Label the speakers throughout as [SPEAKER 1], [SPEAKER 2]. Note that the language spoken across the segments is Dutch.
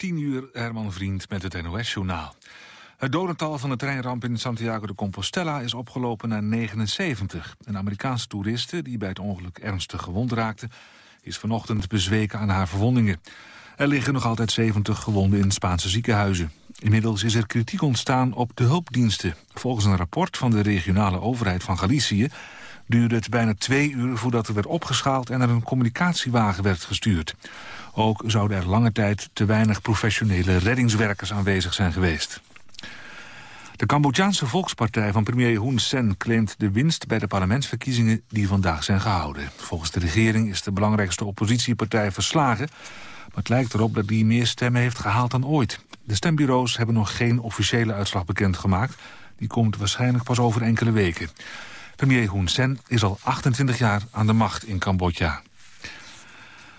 [SPEAKER 1] 10 uur, Herman Vriend met het NOS-journaal. Het dodental van de treinramp in Santiago de Compostela is opgelopen naar 79. Een Amerikaanse toeriste, die bij het ongeluk ernstig gewond raakte... is vanochtend bezweken aan haar verwondingen. Er liggen nog altijd 70 gewonden in Spaanse ziekenhuizen. Inmiddels is er kritiek ontstaan op de hulpdiensten. Volgens een rapport van de regionale overheid van Galicië... duurde het bijna twee uur voordat er werd opgeschaald... en er een communicatiewagen werd gestuurd. Ook zouden er lange tijd te weinig professionele reddingswerkers aanwezig zijn geweest. De Cambodjaanse Volkspartij van premier Hun Sen claimt de winst bij de parlementsverkiezingen die vandaag zijn gehouden. Volgens de regering is de belangrijkste oppositiepartij verslagen, maar het lijkt erop dat die meer stemmen heeft gehaald dan ooit. De stembureaus hebben nog geen officiële uitslag bekendgemaakt. Die komt waarschijnlijk pas over enkele weken. Premier Hun Sen is al 28 jaar aan de macht in Cambodja.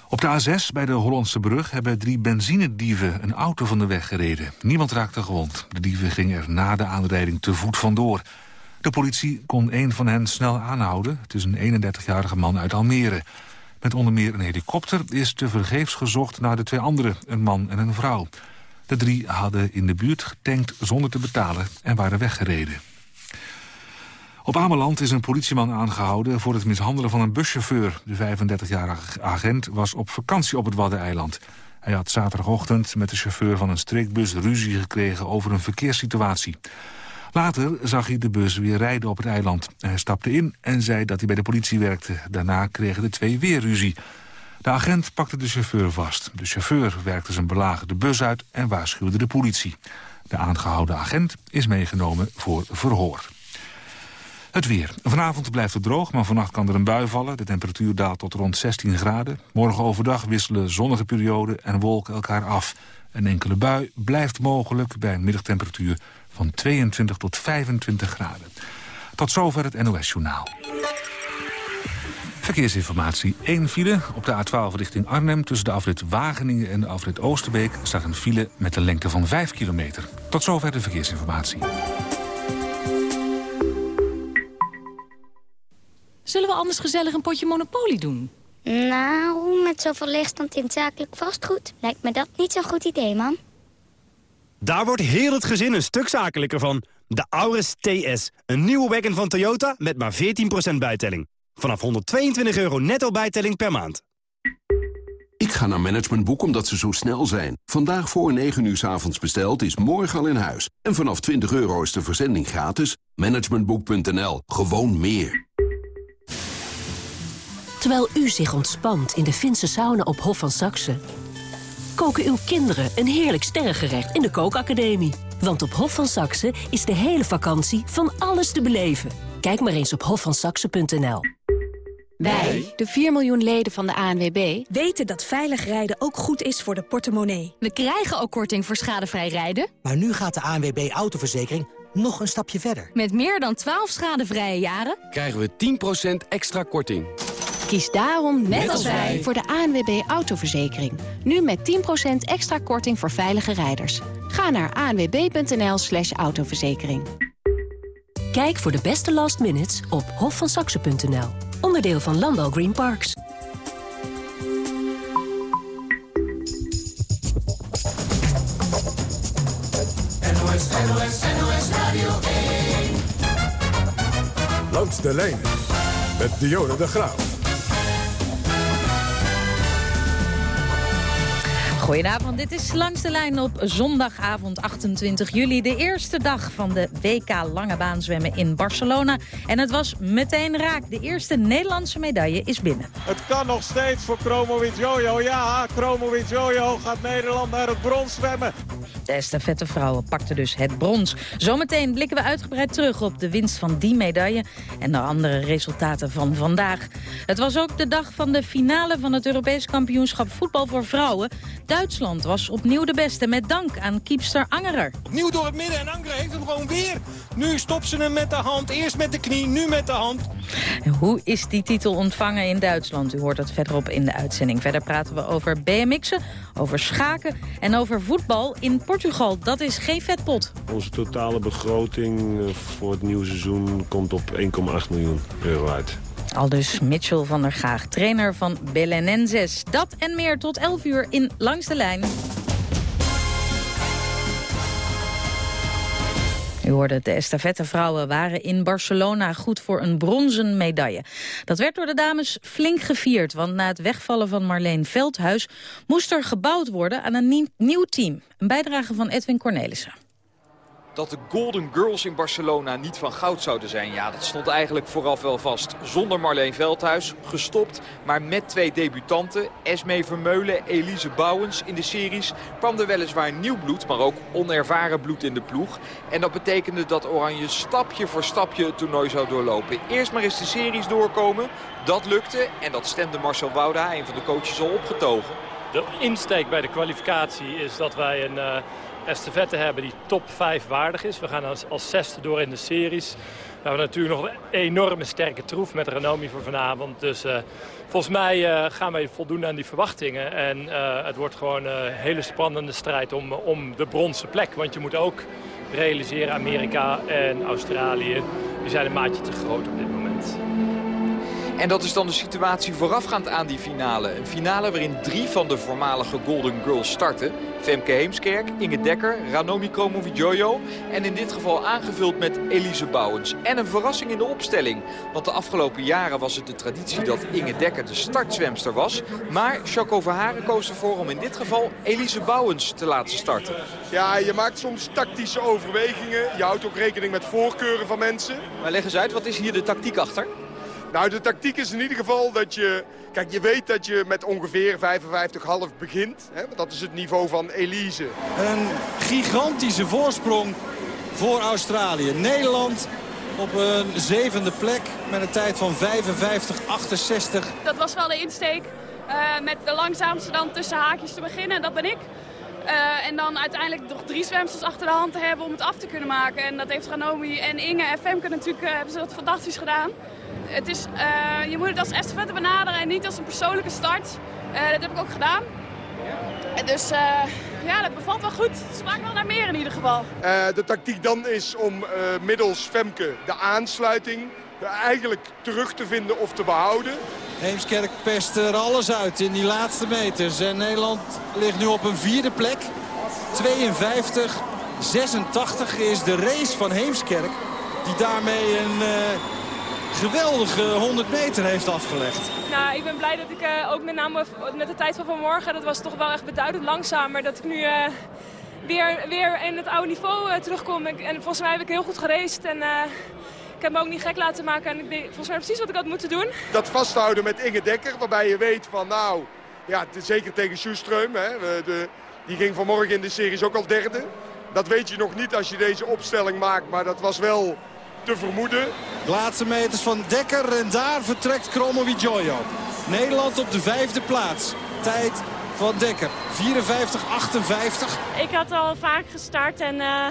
[SPEAKER 1] Op de A6 bij de Hollandse brug hebben drie benzinedieven een auto van de weg gereden. Niemand raakte gewond. De dieven gingen er na de aanrijding te voet vandoor. De politie kon een van hen snel aanhouden. Het is een 31-jarige man uit Almere. Met onder meer een helikopter is tevergeefs gezocht naar de twee anderen, een man en een vrouw. De drie hadden in de buurt getankt zonder te betalen en waren weggereden. Op Ameland is een politieman aangehouden voor het mishandelen van een buschauffeur. De 35-jarige agent was op vakantie op het Waddeneiland. Hij had zaterdagochtend met de chauffeur van een streekbus ruzie gekregen over een verkeerssituatie. Later zag hij de bus weer rijden op het eiland. Hij stapte in en zei dat hij bij de politie werkte. Daarna kregen de twee weer ruzie. De agent pakte de chauffeur vast. De chauffeur werkte zijn belagerde bus uit en waarschuwde de politie. De aangehouden agent is meegenomen voor verhoor. Het weer. Vanavond blijft het droog, maar vannacht kan er een bui vallen. De temperatuur daalt tot rond 16 graden. Morgen overdag wisselen zonnige perioden en wolken elkaar af. Een enkele bui blijft mogelijk bij een middagtemperatuur van 22 tot 25 graden. Tot zover het NOS-journaal. Verkeersinformatie. 1 file op de A12 richting Arnhem... tussen de afrit Wageningen en de afrit Oosterbeek... staat een file met een lengte van 5 kilometer. Tot zover de verkeersinformatie.
[SPEAKER 2] Zullen we anders gezellig een potje Monopoly doen?
[SPEAKER 3] Nou, met zoveel leegstand in zakelijk vastgoed... lijkt me dat niet zo'n goed idee, man.
[SPEAKER 4] Daar wordt heel het gezin een stuk zakelijker van. De Auris TS, een nieuwe wagon van Toyota met maar 14% bijtelling. Vanaf 122 euro netto bijtelling per maand.
[SPEAKER 5] Ik ga naar Managementboek omdat ze zo snel zijn. Vandaag voor 9 uur s avonds besteld is morgen al in huis. En vanaf 20 euro is de verzending gratis. Managementboek.nl. Gewoon meer.
[SPEAKER 6] Terwijl u zich ontspant in de Finse sauna op Hof van Saxe... koken uw kinderen een heerlijk sterrengerecht in de kookacademie. Want op Hof van Saxe is de hele vakantie van alles te beleven. Kijk maar eens op hofvansaxe.nl.
[SPEAKER 7] Wij, de 4 miljoen leden van de ANWB, weten dat veilig rijden ook goed is voor de portemonnee.
[SPEAKER 2] We krijgen ook korting voor schadevrij rijden.
[SPEAKER 8] Maar nu gaat de ANWB Autoverzekering nog een stapje verder.
[SPEAKER 2] Met meer dan 12 schadevrije jaren
[SPEAKER 9] krijgen we 10% extra korting.
[SPEAKER 7] Kies daarom, net als wij, voor de ANWB Autoverzekering. Nu met 10% extra korting voor veilige rijders. Ga naar anwb.nl slash autoverzekering.
[SPEAKER 6] Kijk voor de beste last minutes op hofvansaxe.nl. Onderdeel van Landal Green Parks.
[SPEAKER 10] NOS, NOS, NOS Radio 1.
[SPEAKER 11] Langs de lijn met Dionne de Graaf.
[SPEAKER 12] Goedenavond, dit is Langs de Lijn op zondagavond 28 juli. De eerste dag van de WK Lange Baan zwemmen in Barcelona. En het was meteen raak. De eerste Nederlandse medaille is binnen.
[SPEAKER 13] Het kan nog steeds voor Chromo Jojo. Ja, Chromo Jojo gaat Nederland naar het brons zwemmen.
[SPEAKER 12] De estafette vrouwen pakten dus het brons. Zometeen blikken we uitgebreid terug op de winst van die medaille... en de andere resultaten van vandaag. Het was ook de dag van de finale van het Europees kampioenschap voetbal voor vrouwen. Duitsland was opnieuw de beste met dank aan kiepster Angerer.
[SPEAKER 14] Nieuw door het midden en Angerer heeft hem gewoon weer. Nu stopt ze hem met de hand, eerst met de knie, nu met de hand.
[SPEAKER 12] hoe is die titel ontvangen in Duitsland? U hoort het verderop in de uitzending. Verder praten we over BMX'en, over schaken en over voetbal in Portugal. Dat is geen vetpot.
[SPEAKER 15] Onze totale begroting eh, voor het nieuwe seizoen komt op 1,8 miljoen euro uit.
[SPEAKER 12] Aldus Mitchell van der Gaag, trainer van Belenenses. Dat en meer tot 11 uur in Langs de Lijn. U hoorde de estafettevrouwen waren in Barcelona goed voor een bronzen medaille. Dat werd door de dames flink gevierd, want na het wegvallen van Marleen Veldhuis moest er gebouwd worden aan een nieuw team. Een bijdrage van Edwin Cornelissen
[SPEAKER 16] dat de Golden Girls in Barcelona niet van goud zouden zijn. Ja, dat stond eigenlijk vooraf wel vast. Zonder Marleen Veldhuis, gestopt, maar met twee debutanten. Esme Vermeulen, Elise Bouwens in de series kwam er weliswaar nieuw bloed, maar ook onervaren bloed in de ploeg. En dat betekende dat Oranje stapje voor stapje het toernooi zou doorlopen. Eerst maar eens de series doorkomen. Dat lukte en dat stemde Marcel Wouda, een van de coaches, al opgetogen.
[SPEAKER 17] De insteek bij de kwalificatie is dat wij een... Uh estafette hebben die top 5 waardig is. We gaan als, als zesde door in de series. We hebben natuurlijk nog een enorme sterke troef met Renomi voor vanavond. Dus uh, volgens mij uh, gaan wij voldoen aan die verwachtingen. En uh, het wordt gewoon een hele spannende strijd om, om de bronzen plek. Want je moet ook realiseren, Amerika en Australië... die zijn een maatje te groot op dit moment.
[SPEAKER 16] En dat is dan de situatie voorafgaand aan die finale. Een finale waarin drie van de voormalige Golden Girls starten. Femke Heemskerk, Inge Dekker, Ranomi Kromowidjojo. En in dit geval aangevuld met Elise Bouwens. En een verrassing in de opstelling. Want de afgelopen jaren was het de traditie dat Inge Dekker de startzwemster was. Maar Jaco Verharen koos ervoor om in dit geval Elise Bouwens te laten starten.
[SPEAKER 18] Ja, je maakt soms tactische overwegingen. Je houdt ook rekening met voorkeuren van mensen.
[SPEAKER 16] Maar leg eens uit, wat is hier de tactiek achter?
[SPEAKER 18] Nou, de tactiek is in ieder geval dat je... Kijk, je weet dat je met ongeveer 55,5 begint. Hè? Want dat is het niveau van Elise.
[SPEAKER 19] Een gigantische voorsprong voor Australië. Nederland op een zevende plek met een tijd van 55,68.
[SPEAKER 20] Dat was wel de insteek. Uh, met de langzaamste dan tussen haakjes te beginnen. Dat ben ik. Uh, en dan uiteindelijk nog drie zwemsters achter de hand te hebben om het af te kunnen maken. En dat heeft Ranomi en Inge en Femke natuurlijk uh, hebben ze dat fantastisch gedaan het is, uh, je moet het als estafette benaderen en niet als een persoonlijke start. Uh, dat heb ik ook gedaan. En dus uh, ja, dat bevalt wel goed. Het smaakt wel naar meer in ieder geval.
[SPEAKER 18] de tactiek dan is om middels Femke de aansluiting eigenlijk terug te vinden of te behouden.
[SPEAKER 19] Heemskerk pest er alles uit in die laatste meters. En Nederland ligt nu op een vierde plek. 52, 86 is de race van Heemskerk. Die daarmee een geweldige 100 meter heeft afgelegd.
[SPEAKER 20] Nou, ik ben blij dat ik uh, ook met name met de tijd van vanmorgen, dat was toch wel echt beduidend langzamer, dat ik nu uh, weer, weer in het oude niveau uh, terugkom. En, volgens mij heb ik heel goed gereisd en ik heb me ook niet gek laten maken. En ik deed volgens mij precies wat ik had moeten doen.
[SPEAKER 18] Dat vasthouden met Inge Dekker, waarbij je weet van nou, ja, zeker tegen de, die ging vanmorgen in de series ook al derde. Dat weet je nog niet als je deze opstelling maakt, maar dat was wel te vermoeden.
[SPEAKER 19] De laatste meters van Dekker en daar vertrekt Kromowidjojo. Nederland op de vijfde plaats. Tijd van Dekker. 54-58.
[SPEAKER 20] Ik had al vaak gestart en uh,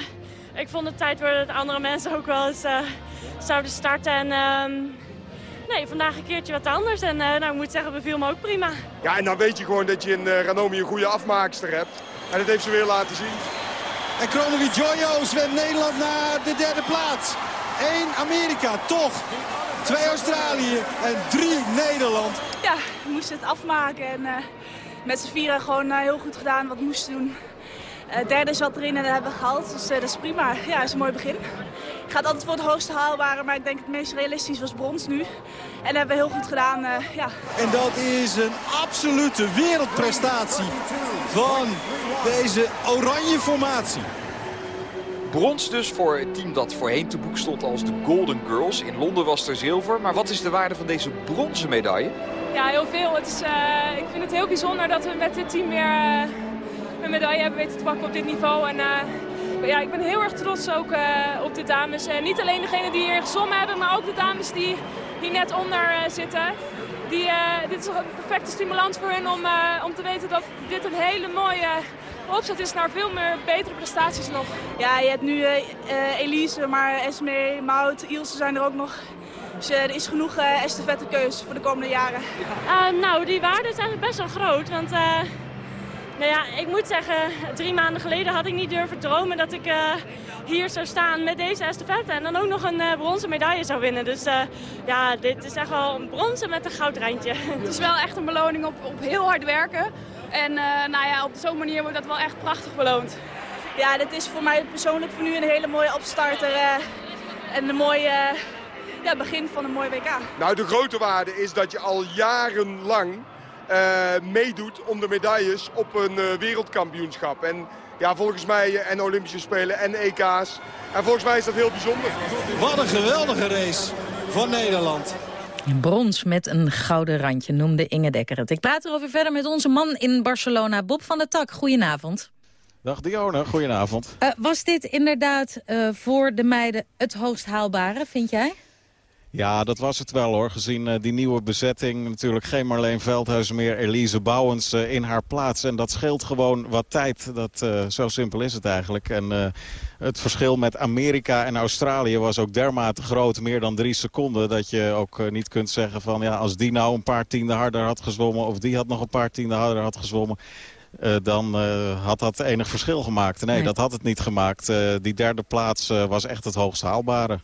[SPEAKER 20] ik vond het tijd voor dat andere mensen ook wel eens uh, zouden starten. En, uh, nee, vandaag een keertje wat anders. En nou, ik moet zeggen, beviel me ook prima.
[SPEAKER 18] Ja, en dan weet je gewoon dat je in Ranomi een goede afmaakster hebt. En dat heeft ze weer laten zien.
[SPEAKER 19] En Kromowidjojo zwemt Nederland naar de derde plaats. 1 Amerika, toch. 2 Australië en 3 Nederland.
[SPEAKER 20] Ja, we moesten het afmaken en uh, met z'n vieren gewoon uh, heel goed gedaan wat we moesten doen. Uh, derde zat erin en dat hebben we gehaald, dus dat is prima. Ja, dat is een mooi begin. Ik ga het altijd voor het hoogste haalbare, maar ik denk het meest realistisch was brons nu. En dat hebben we heel goed gedaan, ja.
[SPEAKER 19] En dat is een absolute wereldprestatie van deze oranje formatie.
[SPEAKER 16] Brons dus voor het team dat voorheen te boek stond als de Golden Girls. In Londen was er zilver. Maar wat is de waarde van deze bronzen medaille?
[SPEAKER 20] Ja, heel veel. Het is, uh, ik vind het heel bijzonder dat we met dit team weer uh, een medaille hebben weten te pakken op dit niveau. En uh, ja, ik ben heel erg trots ook op de dames. En niet alleen degene die hier gezongen hebben, maar ook de dames die hier net onder zitten. Die, dit is een perfecte stimulans voor hen om, om te weten dat dit een hele mooie opzet is naar veel meer betere prestaties nog. Ja, je hebt nu uh, Elise, maar Esme, Mout, Ilse zijn er ook nog. Dus uh, er is genoeg uh, estafette keus voor de komende jaren. nou, die waarde is eigenlijk best wel groot. Want nou ja, ik moet zeggen, drie maanden geleden had ik niet durven dromen dat ik hier zou staan met deze estafette. En dan ook nog een bronzen medaille zou winnen. Dus ja, dit is echt wel een bronzen met een goudrijntje. Het is wel echt een beloning op, op heel hard werken. En uh, nou ja, op zo'n manier wordt dat wel echt prachtig beloond. ja, dit is voor mij persoonlijk voor nu een hele mooie opstarter. Uh, en een mooie ja, begin van een mooi WK.
[SPEAKER 18] Nou, de grote waarde is dat je al jarenlang meedoet om de medailles op een wereldkampioenschap. En ja, volgens mij en Olympische Spelen en EK's. En volgens mij is dat heel bijzonder.
[SPEAKER 19] Wat een geweldige race van Nederland.
[SPEAKER 12] Brons met een gouden randje, noemde Inge Dekker het. Ik praat erover verder met onze man in Barcelona, Bob van der Tak. Goedenavond.
[SPEAKER 21] Dag Dionne, goedenavond.
[SPEAKER 12] Uh, was dit inderdaad uh, voor de meiden het hoogst haalbare, vind jij?
[SPEAKER 21] Ja, dat was het wel hoor. Gezien uh, die nieuwe bezetting. Natuurlijk geen Marleen Veldhuis meer. Elise Bouwens uh, in haar plaats. En dat scheelt gewoon wat tijd. Dat, uh, zo simpel is het eigenlijk. En het verschil met Amerika en Australië was ook dermate groot. Meer dan drie seconden. Dat je ook niet kunt zeggen van... ja, als die nou een paar tienden harder had gezwommen... of die had nog een paar tienden harder had gezwommen... Uh, dan uh, had dat enig verschil gemaakt. Nee, nee. dat had het niet gemaakt. Uh, die derde plaats was echt het hoogst haalbare.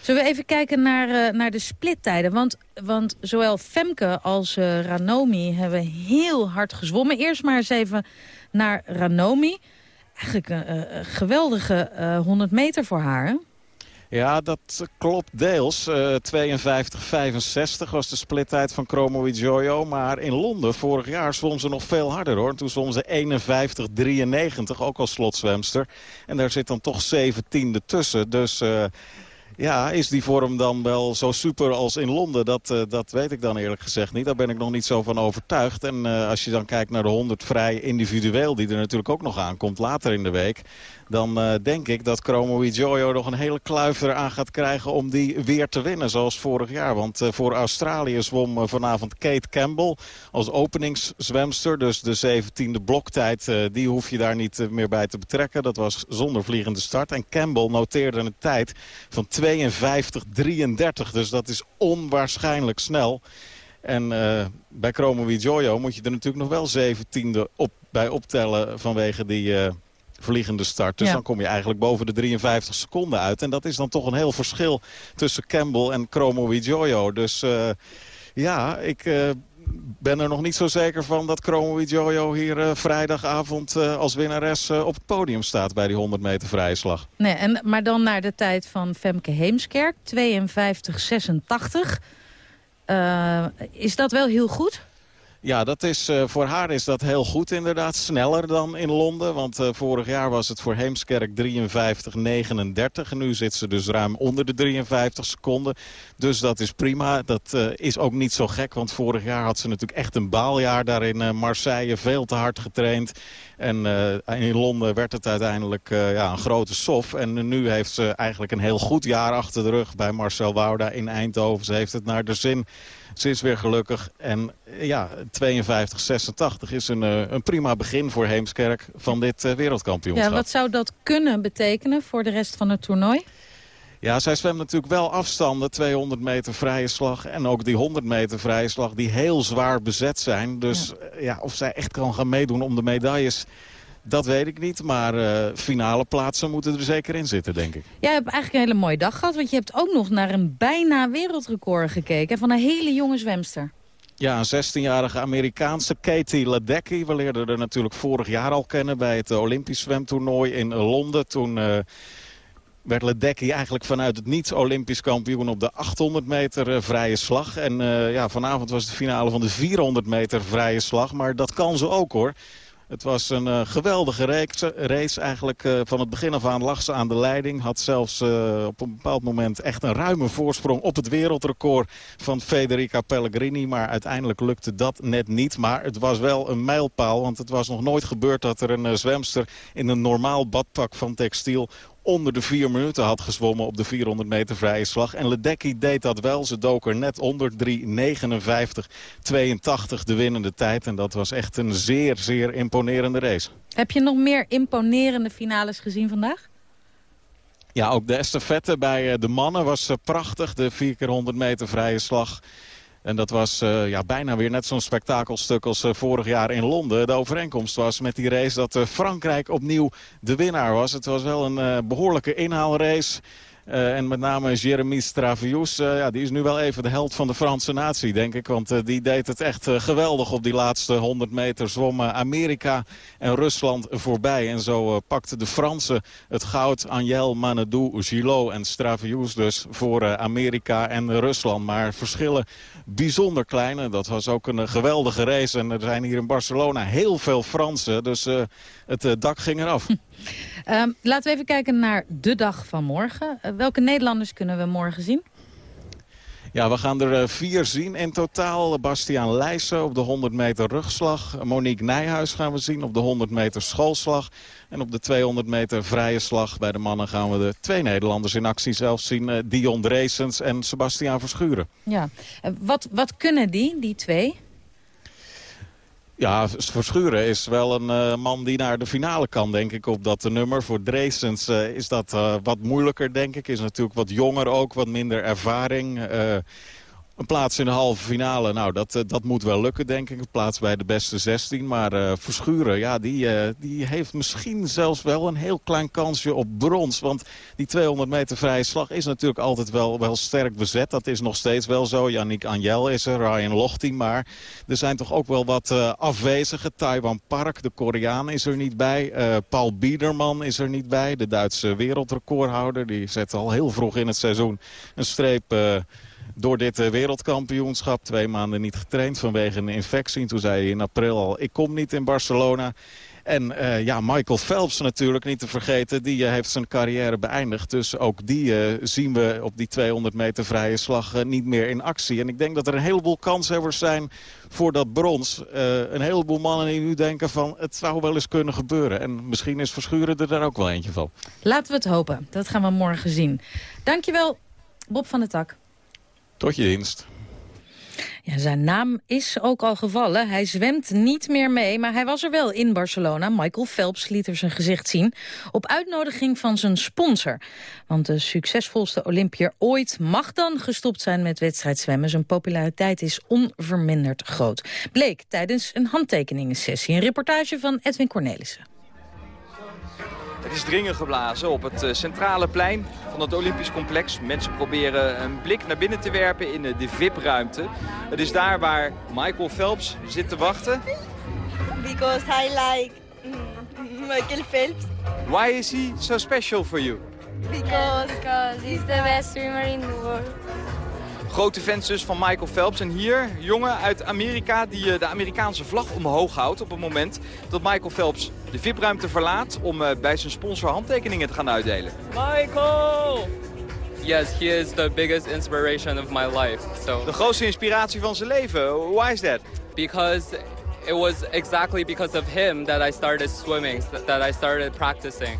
[SPEAKER 12] Zullen we even kijken naar, naar de splittijden? Want, want zowel Femke als Ranomi hebben heel hard gezwommen. Eerst maar eens even naar Ranomi. Eigenlijk een geweldige 100 meter voor haar, hè?
[SPEAKER 21] Ja, dat klopt deels. Uh, 52-65 was de splittijd van Chromo Jojo. Maar in Londen vorig jaar zwom ze nog veel harder hoor. Toen zwom ze 51-93, ook als slotzwemster. En daar zit dan toch 17e tussen. Dus... Uh, ja, is die vorm dan wel zo super als in Londen? Dat, uh, dat weet ik dan eerlijk gezegd niet. Daar ben ik nog niet zo van overtuigd. En als je dan kijkt naar de 100 vrij individueel... die er natuurlijk ook nog aankomt later in de week dan uh, denk ik dat Chromo Jojo nog een hele kluif aan gaat krijgen om die weer te winnen, zoals vorig jaar. Want uh, voor Australië zwom uh, vanavond Kate Campbell als openingszwemster. Dus de 17e bloktijd, die hoef je daar niet meer bij te betrekken. Dat was zonder vliegende start. En Campbell noteerde een tijd van 52-33. Dus dat is onwaarschijnlijk snel. En bij Chromo Jojo moet je er natuurlijk nog wel 17e op, bij optellen vanwege die vliegende start. Dus ja. dan kom je eigenlijk boven de 53 seconden uit. En dat is dan toch een heel verschil tussen Campbell en Chromo Jojo. Dus uh, ja, ik... Uh, ben er nog niet zo zeker van dat Chromo Jojo hier uh, vrijdagavond uh, als winnares uh, op het podium staat bij die 100 meter vrije slag.
[SPEAKER 12] Nee, en, maar dan naar de tijd van Femke Heemskerk, 52-86. is dat wel heel goed?
[SPEAKER 21] Ja, dat is, uh, voor haar is dat heel goed inderdaad. Sneller dan in Londen. Want uh, vorig jaar was het voor Heemskerk 53-39. En nu zit ze dus ruim onder de 53 seconden. Dus dat is prima. Dat uh, is ook niet zo gek. Want vorig jaar had ze natuurlijk echt een baaljaar daar in Marseille. Veel te hard getraind. En in Londen werd het uiteindelijk ja, een grote sof. En nu heeft ze eigenlijk een heel goed jaar achter de rug bij Marcel Wouda in Eindhoven. Ze heeft het naar de zin. Ze is weer gelukkig. En ja, 52-86 is een, uh, een prima begin voor Heemskerk van dit uh, wereldkampioenschap.
[SPEAKER 12] Ja, wat zou dat kunnen betekenen voor de rest van het toernooi?
[SPEAKER 21] Ja, zij zwemt natuurlijk wel afstanden, 200 meter vrije slag... en ook die 100 meter vrije slag die heel zwaar bezet zijn. Dus ja. ja of zij echt kan gaan meedoen om de medailles... Dat weet ik niet, maar uh, finale plaatsen moeten er zeker in zitten, denk ik.
[SPEAKER 12] Jij hebt eigenlijk een hele mooie dag gehad, want je hebt ook nog naar een bijna wereldrecord gekeken van een hele jonge zwemster.
[SPEAKER 21] Ja, een 16-jarige Amerikaanse Katie Ledecky. We leerden er natuurlijk vorig jaar al kennen bij het Olympisch zwemtoernooi in Londen. Toen uh, werd Ledecky eigenlijk vanuit het niets Olympisch kampioen op de 800 meter uh, vrije slag. En ja, vanavond was de finale van de 400 meter vrije slag. Maar dat kan ze ook hoor. Het was een uh, geweldige race, eigenlijk. Uh, van het begin af aan lag ze aan de leiding. Had zelfs uh, op een bepaald moment echt een ruime voorsprong op het wereldrecord van Federica Pellegrini. Maar uiteindelijk lukte dat net niet. Maar het was wel een mijlpaal. Want het was nog nooit gebeurd dat er een zwemster in een normaal badpak van textiel onder de vier minuten had gezwommen op de 400 meter vrije slag. En Ledecky deed dat wel. Ze dook er net onder 3.59-82 de winnende tijd. En dat was echt een zeer, zeer imponerende race.
[SPEAKER 12] Heb je nog meer imponerende finales gezien vandaag?
[SPEAKER 21] Ja, ook de estafette bij de mannen was prachtig. De 4 keer 100 meter vrije slag. En dat was uh, ja, bijna weer net zo'n spektakelstuk als uh, vorig jaar in Londen. De overeenkomst was met die race dat uh, Frankrijk opnieuw de winnaar was. Het was wel een behoorlijke inhaalrace. Uh, en met name Jeremy Stravius, uh, ja, die is nu wel even de held van de Franse natie, denk ik. Want uh, die deed het echt geweldig op die laatste 100 meter. Zwommen Amerika en Rusland voorbij. En zo pakten de Fransen het goud. Angel, Manadou, Gillot en Stravius dus voor Amerika en Rusland. Maar verschillen bijzonder klein. dat was ook een geweldige race. En er zijn hier in Barcelona heel veel Fransen. Dus het dak ging eraf.
[SPEAKER 12] Um, laten we even kijken naar de dag van morgen. Welke Nederlanders kunnen we morgen zien?
[SPEAKER 21] Ja, we gaan er uh, vier zien in totaal. Bastiaan Leijsen op de 100 meter rugslag. Monique Nijhuis gaan we zien op de 100 meter schoolslag. En op de 200 meter vrije slag bij de mannen gaan we de twee Nederlanders in actie zelfs zien. Uh, Dion Dreesens en Sebastiaan Verschuren.
[SPEAKER 12] Ja, wat, wat kunnen die, die twee?
[SPEAKER 21] Ja, Verschuren is wel een uh, man die naar de finale kan, denk ik, op dat nummer. Voor Dreesens uh, is dat uh, wat moeilijker, denk ik. Is natuurlijk wat jonger ook, wat minder ervaring. Een plaats in de halve finale, nou, dat, eh, dat moet wel lukken, denk ik. Een plaats bij de beste 16. Maar uh, Verschuren, ja, die, uh, die heeft misschien zelfs wel een heel klein kansje op brons. Want die 200 meter vrije slag is natuurlijk altijd wel, wel sterk bezet. Dat is nog steeds wel zo. Yannick Anjel is er, Ryan Lochte. Maar er zijn toch ook wel wat uh, afwezigen. Taiwan Park, de Koreaan, is er niet bij. Paul Biederman is er niet bij. De Duitse wereldrecordhouder. Die zette al heel vroeg in het seizoen een streep door dit eh, wereldkampioenschap. Twee maanden niet getraind vanwege een infectie. Toen zei hij in april al, ik kom niet in Barcelona. En uh, ja, Michael Phelps natuurlijk niet te vergeten. Die uh, heeft zijn carrière beëindigd. Dus ook die zien we op die 200 meter vrije slag niet meer in actie. En ik denk dat er een heleboel kanshebbers zijn voor dat brons. een heleboel mannen die nu denken van het zou wel eens kunnen gebeuren. En misschien is Verschuren er daar ook wel eentje van.
[SPEAKER 12] Laten we het hopen. Dat gaan we morgen zien. Dankjewel, Bob van der Tak.
[SPEAKER 21] Tot je dienst.
[SPEAKER 12] Zijn naam is ook al gevallen. Hij zwemt niet meer mee, maar hij was er wel in Barcelona. Michael Phelps liet er zijn gezicht zien. Op uitnodiging van zijn sponsor. Want de succesvolste Olympier ooit mag dan gestopt zijn met wedstrijdzwemmen. Zijn populariteit is onverminderd groot. Bleek tijdens een handtekeningensessie. Een reportage van Edwin Cornelissen.
[SPEAKER 16] Het is dringen geblazen op het eh, centrale plein van het Olympisch complex. Mensen proberen een blik naar binnen te werpen in de VIP-ruimte. Het is daar waar Michael Phelps zit te wachten.
[SPEAKER 22] Because I like mm, Michael Phelps.
[SPEAKER 16] Why is he so special for you?
[SPEAKER 22] Because, because he's the best swimmer in the world.
[SPEAKER 16] Grote fans dus van Michael Phelps. En hier, jongen uit Amerika die eh, de Amerikaanse vlag omhoog houdt... op het moment dat Michael Phelps de VIP-ruimte verlaat... om eh, bij zijn sponsor handtekeningen te gaan uitdelen.
[SPEAKER 23] Michael! Yes, he is the biggest inspiration of my life. So.
[SPEAKER 16] De grootste inspiratie van zijn leven. Why is that?
[SPEAKER 23] Because it was exactly because of him that I started swimming, that I started practicing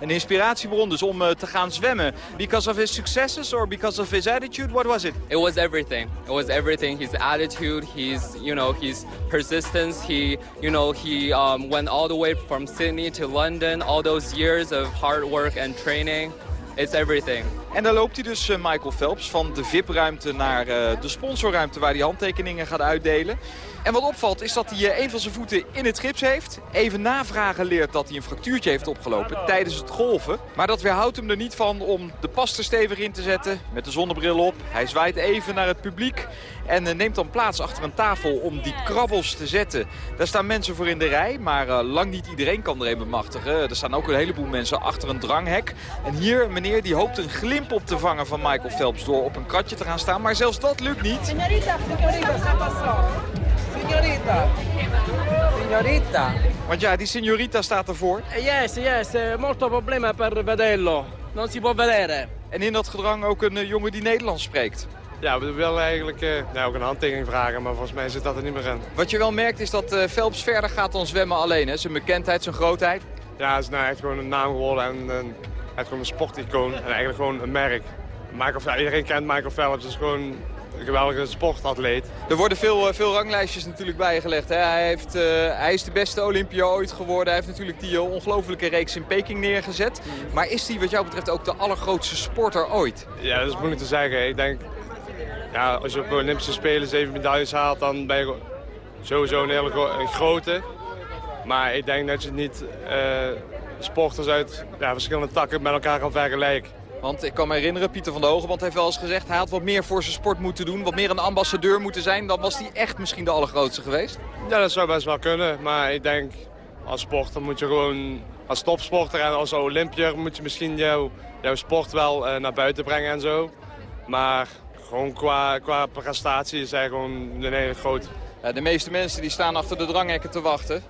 [SPEAKER 16] een inspiratiebron dus om uh, te gaan zwemmen. Because of his successes or because of his attitude? What was it?
[SPEAKER 23] It was everything. It was everything. His attitude, his, you know, his persistence. He, you know, he um, went all the way from Sydney to London. All those years of hard work and training. It's everything.
[SPEAKER 16] En dan loopt hij dus, uh, Michael Phelps, van de VIP-ruimte naar uh, de sponsorruimte waar hij handtekeningen gaat uitdelen. En wat opvalt is dat hij eh, een van zijn voeten in het gips heeft. Even navragen leert dat hij een fractuurtje heeft opgelopen tijdens het golven. Maar dat weerhoudt hem er niet van om de pas er stevig in te zetten. Met de zonnebril op. Hij zwaait even naar het publiek. En eh, neemt dan plaats achter een tafel om die krabbels te zetten. Daar staan mensen voor in de rij, maar lang niet iedereen kan er een bemachtigen. Er staan ook een heleboel mensen achter een dranghek. En hier, meneer, die hoopt een glimp op te vangen van Michael Phelps door op een kratje te gaan staan. Maar zelfs dat lukt niet.
[SPEAKER 22] Signorita. Signorita.
[SPEAKER 16] Want ja, die signorita staat ervoor.
[SPEAKER 22] Yes, yes, eh, molto problema per vederlo. Non si può vedere.
[SPEAKER 16] En in dat gedrang ook een uh, jongen die Nederlands spreekt.
[SPEAKER 24] Ja, we willen eigenlijk uh, nou, ook een handtekening vragen, maar volgens mij zit dat er niet meer in.
[SPEAKER 16] Wat je wel merkt is dat uh, Phelps verder gaat dan zwemmen alleen. Hè? Zijn bekendheid, zijn grootheid.
[SPEAKER 24] Ja, hij is nou echt gewoon een naam geworden en hij is gewoon een sporticoon en eigenlijk gewoon een merk. Michael, iedereen kent Michael Phelps, is gewoon een geweldige sportatleet.
[SPEAKER 16] Er worden veel, eh, veel ranglijstjes natuurlijk bijgelegd. Hè. Hij, heeft, uh, hij is de beste Olympia ooit geworden. Hij heeft natuurlijk die uh, ongelofelijke reeks in Peking neergezet. Maar is hij wat jou betreft ook de allergrootste sporter ooit?
[SPEAKER 24] Ja, dat is moeilijk te zeggen. Ik denk, ja, als je op de Olympische Spelen zeven medailles haalt, dan ben je sowieso een hele gro een grote. Maar ik denk dat je niet sporters uit ja, verschillende takken met elkaar kan vergelijken.
[SPEAKER 16] Want ik kan me herinneren, Pieter van der Hogeband heeft wel eens gezegd... hij had wat meer voor zijn sport moeten doen, wat meer een ambassadeur moeten zijn. Dan was hij echt misschien de allergrootste geweest.
[SPEAKER 24] Ja, dat zou best wel kunnen. Maar ik denk, als sporter moet je gewoon... Als topsporter en als Olympier moet je misschien jouw, jouw sport wel uh, naar buiten brengen en zo. Maar gewoon qua, qua prestatie is hij gewoon een hele groot.
[SPEAKER 16] Ja, de meeste mensen die staan achter de dranghekken te wachten.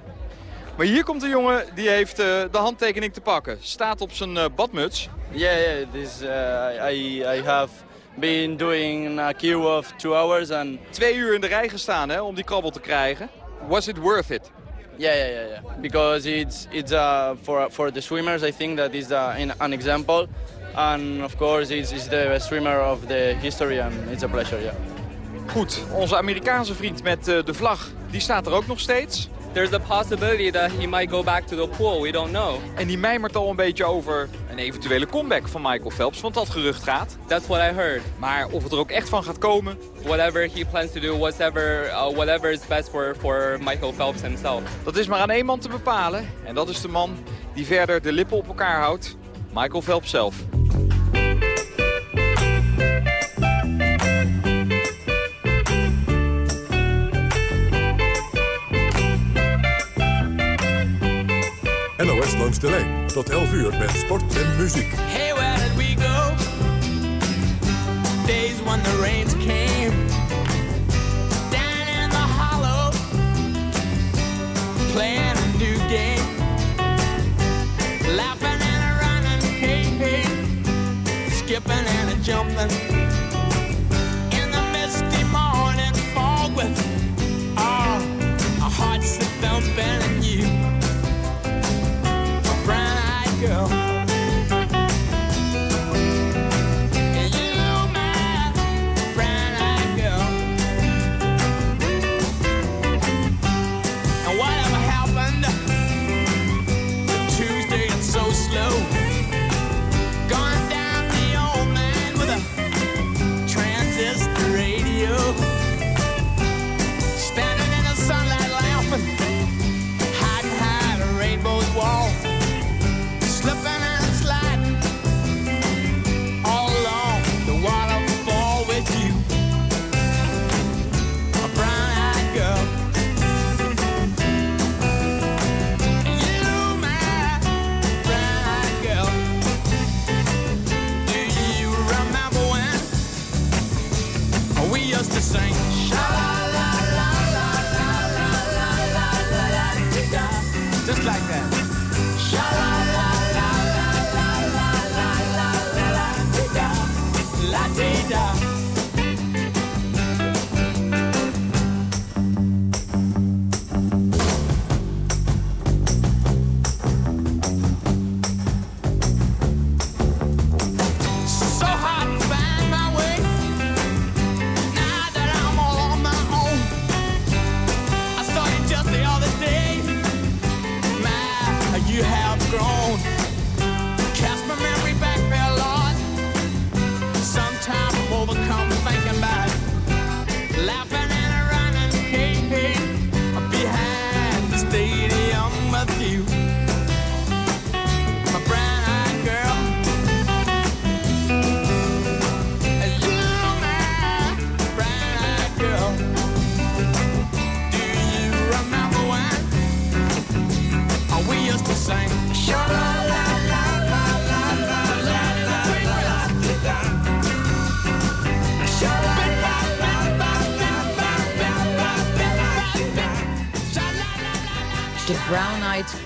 [SPEAKER 16] Maar hier komt een jongen die heeft uh, de handtekening te pakken. Staat op zijn uh, badmuts.
[SPEAKER 25] Yeah, yeah. This uh, I I have been doing a queue of two hours and.
[SPEAKER 16] Twee uur in de rij gestaan hè, om die krabbel te krijgen. Was it worth it?
[SPEAKER 25] Yeah, yeah, yeah, yeah. Because it's it's uh, for for the swimmers. I think that is uh, an example, and of course it's, it's the swimmer of the history, and it's a pleasure. Yeah.
[SPEAKER 16] Goed, onze Amerikaanse vriend met uh, de vlag, die staat er ook nog steeds.
[SPEAKER 23] There's a possibility that he might go back to the pool. We don't know.
[SPEAKER 16] En die mijmert al een beetje over een eventuele comeback van Michael Phelps, want dat gerucht gaat.
[SPEAKER 23] That's what I heard.
[SPEAKER 16] Maar of het er ook echt van gaat komen?
[SPEAKER 23] Whatever he plans to do, whatever, uh, whatever is best for, for Michael Phelps himself.
[SPEAKER 16] Dat is maar aan één man te bepalen. En dat is de man die verder de lippen op elkaar houdt. Michael Phelps zelf.
[SPEAKER 11] Langs de lijn. Tot 11 uur met sport en muziek.
[SPEAKER 10] Hey, where did we go? Days when the rains came. Down in the hollow. Playing a new game. Laughing and a running. Hey, hey. Skipping and a jumping.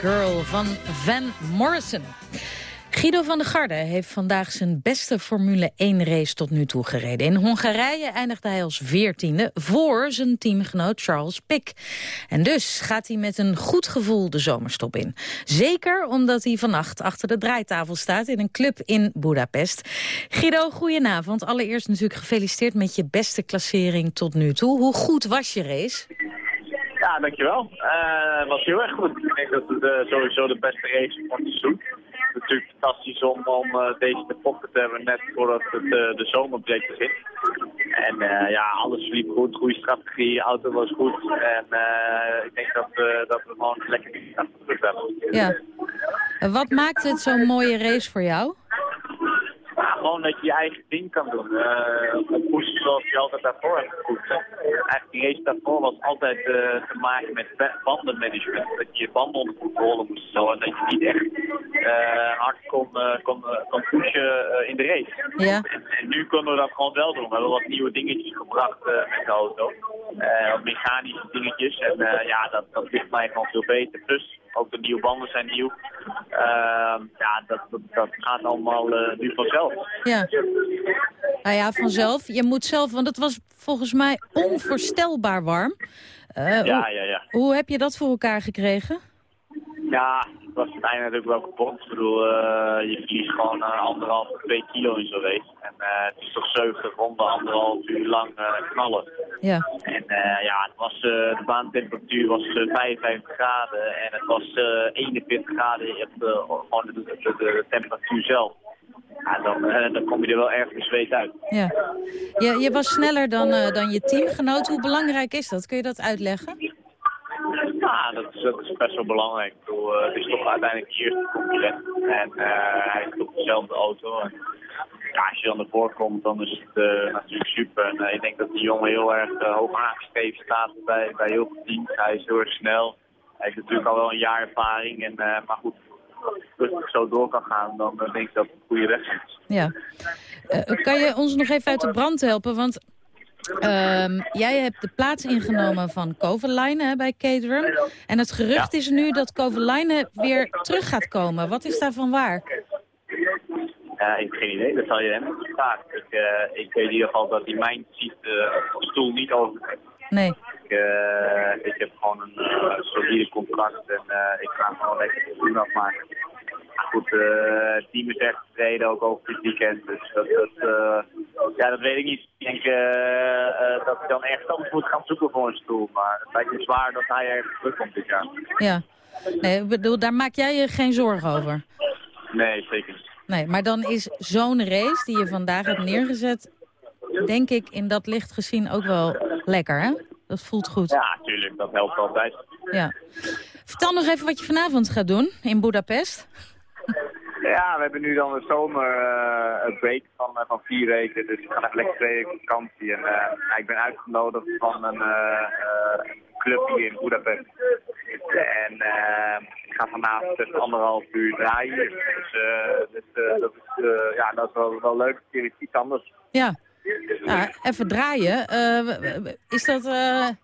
[SPEAKER 10] Girl
[SPEAKER 12] van Van Morrison. Guido van der Garde heeft vandaag zijn beste Formule 1-race tot nu toe gereden. In Hongarije eindigde hij als veertiende voor zijn teamgenoot Charles Pick. En dus gaat hij met een goed gevoel de zomerstop in. Zeker omdat hij vannacht achter de draaitafel staat in een club in Budapest. Guido, goedenavond. Allereerst natuurlijk gefeliciteerd met je beste klassering tot nu toe. Hoe goed was je race?
[SPEAKER 26] Ja, dankjewel. Het uh, was heel erg goed. Ik denk dat het uh, sowieso de beste race van het seizoen. Het is natuurlijk fantastisch om, om uh, deze te pocket te hebben net voordat het, de zomerbreak begint. En ja, alles liep goed, goede strategie, auto was goed. En ik denk dat, dat we gewoon lekker terug hebben.
[SPEAKER 12] Ja. Wat maakt het zo'n mooie race voor jou?
[SPEAKER 26] Gewoon dat je je eigen ding kan doen. Uh, pushen zoals je altijd daarvoor hebt gepoest. Eigenlijk die race daarvoor was altijd uh, te maken met bandenmanagement. Dat je je banden onder controle moest zo. En dat je niet echt uh, hard kon, kon, kon pushen in de race.
[SPEAKER 12] Ja.
[SPEAKER 26] En, en, nu kunnen we dat gewoon wel doen. We hebben wat nieuwe dingetjes gebracht met de auto. mechanische dingetjes. En ja, dat, dat ligt mij gewoon veel beter. Plus ook de nieuwe banden zijn nieuw. Ehm, ja, dat, dat, dat, gaat allemaal uh, nu vanzelf.
[SPEAKER 12] Ja. Nou ja, vanzelf. Je moet zelf, want het was volgens mij onvoorstelbaar warm. Uh,
[SPEAKER 26] ja, ja, ja.
[SPEAKER 12] Hoe heb je dat voor elkaar gekregen?
[SPEAKER 26] Ja, het was uiteindelijk natuurlijk wel kapot. Ik bedoel, uh, je verliest gewoon uh, anderhalf, twee kilo in zo'n race. En uh, het is toch zeven ronden, anderhalf uur lang knallen.
[SPEAKER 12] Ja.
[SPEAKER 26] En ja, het was, de baantemperatuur was 55 graden en het was 41 graden gewoon de, de, de, temperatuur zelf. Ja, dan, dan kom je er wel erg bezweet uit.
[SPEAKER 12] Ja. Je, je was sneller dan, dan je teamgenoot. Hoe belangrijk is dat? Kun je dat uitleggen?
[SPEAKER 26] Ja, dat is, is best wel belangrijk. Uh, het is toch uiteindelijk de eerste concurrent. En uh, hij heeft toch dezelfde auto. En, ja, als je dan ervoor komt, dan is het uh, natuurlijk super. En ik denk dat die jongen heel erg hoog aangeschreven staat bij, bij heel veel teams. Hij is heel erg snel. Hij heeft natuurlijk al wel een jaar ervaring. En, maar goed, als het zo door kan gaan, dan denk ik dat het een goede weg is.
[SPEAKER 12] Ja. kan je ons nog even uit de brand helpen? Want Um, jij hebt de plaats ingenomen van Kovalainen bij Caterham. En het gerucht is nu dat Kovalainen weer terug gaat komen. Wat is daarvan waar?
[SPEAKER 26] Ja, ik heb geen idee. Dat zal je hem vragen. Ik, uh, ik weet in ieder geval dat hij mijn ziet, uh, stoel niet over.
[SPEAKER 12] Nee.
[SPEAKER 26] Ik, uh, ik heb gewoon een solide contract en ik ga gewoon lekker doen afmaken. Goed, het team is echt tevreden, ook over dit weekend. Dus dat, dat, ja, dat weet ik niet. Ik denk dat hij dan ergens anders moet gaan zoeken voor een stoel. Maar het lijkt me zwaar dat hij ergens terugkomt dit jaar.
[SPEAKER 12] Ja, nee, ik bedoel, daar maak jij je geen zorgen over?
[SPEAKER 26] Nee, zeker niet.
[SPEAKER 12] Nee, maar dan is zo'n race die je vandaag hebt neergezet, denk ik in dat licht gezien ook wel lekker, hè? Dat voelt goed.
[SPEAKER 26] Ja, tuurlijk. Dat helpt altijd.
[SPEAKER 12] Ja. Vertel nog even wat je vanavond gaat doen in Budapest.
[SPEAKER 26] Ja, we hebben nu dan de zomer een break van, uh, van vier weken. Dus we gaan even lekker twee weken vakantie. En uh, ik ben uitgenodigd van een club hier in Budapest. En ik ga vanavond dus anderhalf uur draaien. Dus, dus dat, is, ja, dat is wel, wel leuk. Het is iets anders.
[SPEAKER 12] Ja. ja even draaien. is, dat,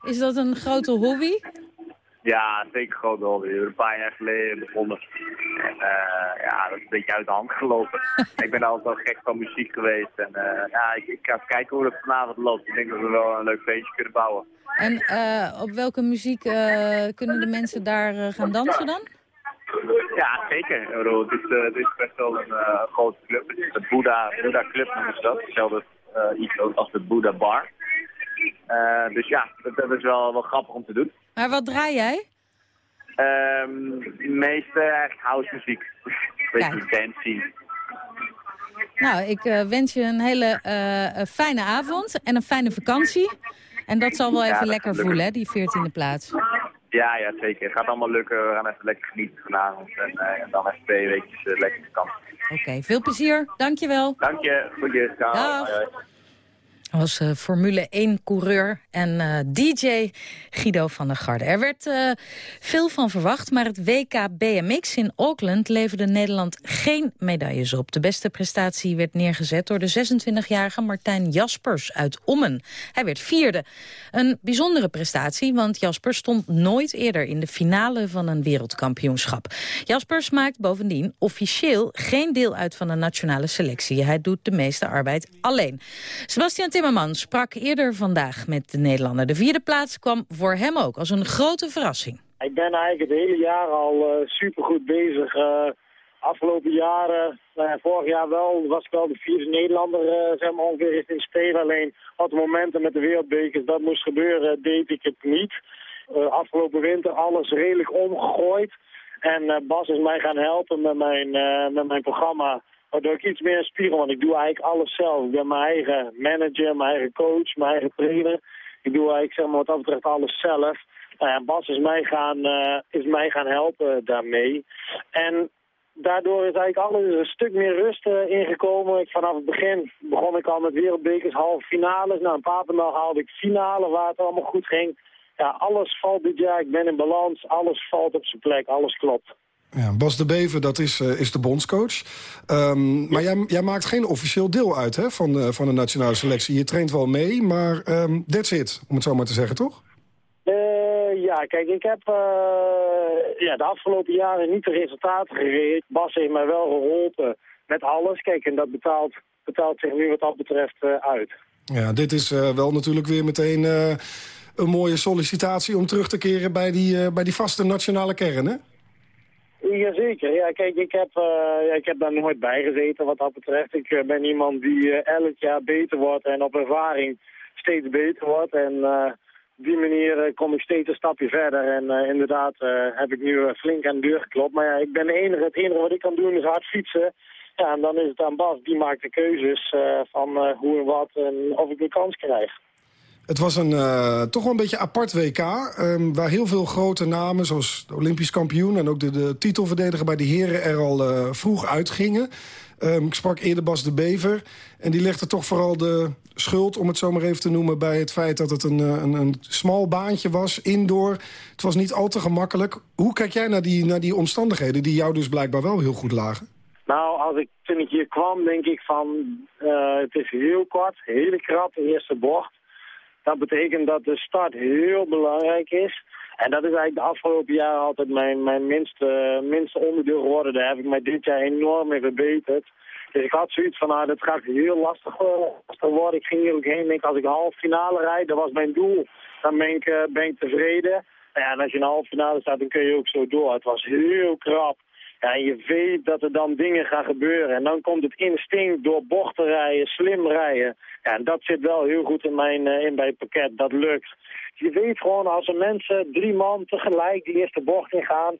[SPEAKER 12] is dat een grote hobby?
[SPEAKER 26] Ja, zeker groot wel. We hebben een paar jaar geleden begonnen. En uh, ja, dat is een beetje uit de hand gelopen. ik ben altijd wel gek van muziek geweest. En uh, ja, ik, ik ga even kijken hoe het vanavond loopt. Ik denk dat we wel een leuk feestje kunnen bouwen.
[SPEAKER 12] En uh, op welke muziek kunnen de mensen daar gaan dansen dan?
[SPEAKER 26] Ja, zeker. Het is, het is best wel een grote club. Het is de Buddha, Buddha Club noemen ze dat. Hetzelfde iets als de Buddha Bar. dus ja, dat, dat is wel, wel grappig om te doen.
[SPEAKER 12] Maar wat draai jij?
[SPEAKER 26] Um, meeste eigenlijk house muziek. Beetje.
[SPEAKER 12] Nou, ik uh, wens je een hele uh, fijne avond en een fijne vakantie. En dat zal wel even
[SPEAKER 26] ja,
[SPEAKER 12] lekker voelen, hè, die veertiende plaats.
[SPEAKER 26] Ja, ja, zeker. Het gaat allemaal lukken. We gaan even lekker genieten vanavond. En, uh, en dan even twee weken lekker vakantie.
[SPEAKER 12] Oké, okay, veel plezier. Dankjewel.
[SPEAKER 26] Dank je. Goeie.
[SPEAKER 12] Dag. Was uh, Formule 1-coureur en uh, DJ Guido van der Garde. Er werd uh, veel van verwacht, maar het WK BMX in Auckland leverde Nederland geen medailles op. De beste prestatie werd neergezet door de 26-jarige Martijn Jaspers uit Ommen. Hij werd vierde. Een bijzondere prestatie, want Jaspers stond nooit eerder in de finale van een wereldkampioenschap. Jaspers maakt bovendien officieel geen deel uit van de nationale selectie. Hij doet de meeste arbeid alleen. Sebastian Timmerman sprak eerder vandaag met de Nederlander. De vierde plaats kwam voor hem ook als een grote verrassing.
[SPEAKER 27] Ik ben eigenlijk het hele jaar al uh, supergoed bezig. Uh, afgelopen jaren, uh, vorig jaar wel, was ik wel de vierde Nederlander zeg maar ongeveer richting spelen. Alleen de momenten met de wereldbekers dat moest gebeuren, deed ik het niet. afgelopen winter alles redelijk omgegooid. En Bas is mij gaan helpen met mijn, met mijn programma waardoor ik iets meer spiegel, want ik doe eigenlijk alles zelf. Ik ben mijn eigen manager, mijn eigen coach, mijn eigen trainer. Ik doe eigenlijk zeg maar, wat dat betreft alles zelf. Nou Bas is mij gaan, uh, is mij gaan helpen daarmee. En daardoor is eigenlijk alles een stuk meer rust eh, ingekomen. Ik, vanaf het begin begon ik al met wereldbekers, halve finales. Nou, een Papendal haalde ik finale waar het allemaal goed ging. Ja, alles valt dit jaar. Ik ben in balans. Alles valt op zijn plek. Alles klopt.
[SPEAKER 28] Ja, Bas de Bever, dat is, eh, is de bondscoach. Ehm, maar jij, jij maakt geen officieel deel uit hè, van, eh, van de nationale selectie. Je traint wel mee, maar ehm, that's it, om het zo maar te zeggen, toch?
[SPEAKER 27] Eh, ja, kijk, ik heb ja, de afgelopen jaren niet de resultaten gereden. Bas heeft mij wel geholpen met alles. Kijk, en dat betaalt, betaalt zich nu wat dat betreft uit.
[SPEAKER 28] Ja, dit is wel natuurlijk weer meteen een mooie sollicitatie... om terug te keren bij die, bij die vaste nationale kern, hè?
[SPEAKER 27] Jazeker, ja, kijk, ik heb, ja, ik heb daar nooit bij gezeten wat dat betreft. Ik eh, ben iemand die eh, elk jaar beter wordt en op ervaring steeds beter wordt. En op die manier kom ik steeds een stapje verder. En inderdaad heb ik nu flink aan de deur geklopt. Maar ja, ik ben de enige, het enige wat ik kan doen is hard fietsen. Ja, en dan is het aan Bas, die maakt de keuzes van hoe en wat en of ik een kans krijg.
[SPEAKER 28] Het was een eh, toch wel een beetje apart WK... ehm, waar heel veel grote namen, zoals de Olympisch kampioen... en ook de, de titelverdediger bij de heren er al eh, vroeg uitgingen. Ehm, ik sprak eerder Bas de Bever. En die legde toch vooral de schuld, om het zo maar even te noemen... bij het feit dat het een, eh, een, een smal baantje was, indoor. Het was niet al te gemakkelijk. Hoe kijk jij naar die, naar die omstandigheden... die jou dus blijkbaar wel heel goed lagen?
[SPEAKER 27] Nou, als ik, toen ik hier kwam, denk ik van... het is heel kort, hele krap, eerste bocht. Dat betekent dat de start heel belangrijk is. En dat is eigenlijk de afgelopen jaren altijd mijn, mijn minste, minste onderdeel geworden. Daar heb ik mij dit jaar enorm mee verbeterd. Dus ik had zoiets van, nou, dat gaat heel lastig, worden. Ik ging hier ook heen en denk, als ik halve finale rijd, dat was mijn doel. Dan ben ik, eh, ben ik tevreden. Ja, en als je in een halve finale staat, dan kun je ook zo door. Het was heel krap. Ja, je weet dat er dan dingen gaan gebeuren. En dan komt het instinct door bochten rijden, slim rijden. Ja, en dat zit wel heel goed in, mijn, eh, in het pakket. Dat lukt. Je weet gewoon, als er mensen, drie man tegelijk die eerste bocht ingaan...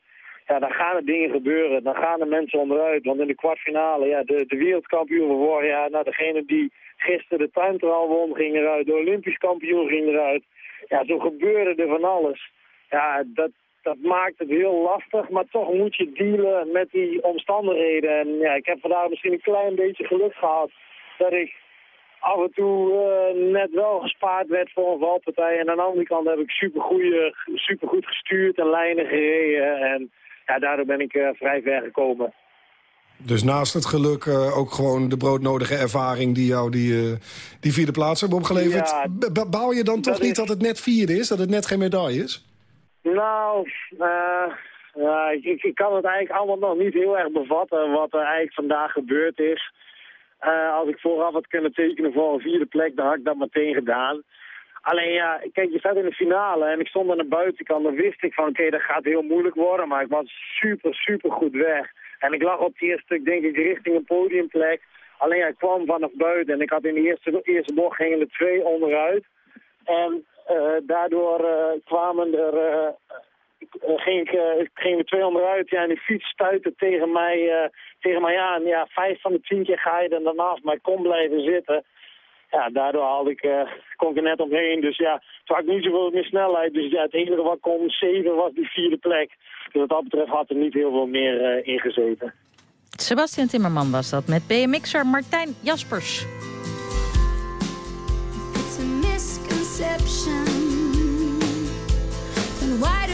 [SPEAKER 27] Ja, dan gaan er dingen gebeuren. Dan gaan er mensen onderuit. Want in de kwartfinale, ja, de, de wereldkampioen van vorig jaar... Nou, degene die gisteren de tuintral won, ging eruit. De olympisch kampioen ging eruit. Ja, zo gebeurde er van alles. Ja, dat, dat maakt het heel lastig, maar toch moet je dealen met die omstandigheden. En ja, ik heb vandaag misschien een klein beetje geluk gehad dat ik af en toe eh, net wel gespaard werd voor een valpartij. En aan de andere kant heb ik supergoeie, supergoed gestuurd en lijnen gereden. En ja, daardoor ben ik eh, vrij ver gekomen.
[SPEAKER 28] Dus naast het geluk eh, ook gewoon de broodnodige ervaring... die jou die, die vierde plaats hebben opgeleverd.
[SPEAKER 27] Ja,
[SPEAKER 28] B- b- Baal je dan toch niet
[SPEAKER 27] is-
[SPEAKER 28] dat het net vierde is? Dat het net geen medaille is?
[SPEAKER 27] Nou, eh, ik, ik, kan het eigenlijk allemaal nog niet heel erg bevatten wat er eigenlijk vandaag gebeurd is. Eh, als ik vooraf had kunnen tekenen voor een vierde plek, dan had ik dat meteen gedaan. Alleen ja, kijk, je staat in de finale en ik stond aan de buitenkant. Dan wist ik van, oké, dat gaat heel moeilijk worden. Maar ik was super, super goed weg. En ik lag op het eerste stuk, denk ik, richting een podiumplek. Alleen ja, ik kwam vanaf buiten en ik had in de eerste, eerste bocht gingen er twee onderuit. En daardoor eh, kwamen er, eh, eh, ging ik, eh, gingen er twee onderuit. Ja, en die fiets stuitte tegen mij, eh, tegen mij aan. Ja, vijf van de tien keer ga je er daarnaast, maar kon blijven zitten. Ja, daardoor haalde ik, eh, kon ik er net omheen. Dus ja, toen had ik niet zoveel meer snelheid. Dus ja, het enige wat kon zeven was die vierde plek. Dus wat dat betreft had er niet heel veel meer eh ingezeten.
[SPEAKER 12] Sebastian Timmerman was dat met BMX'er Martijn Jaspers.
[SPEAKER 10] Why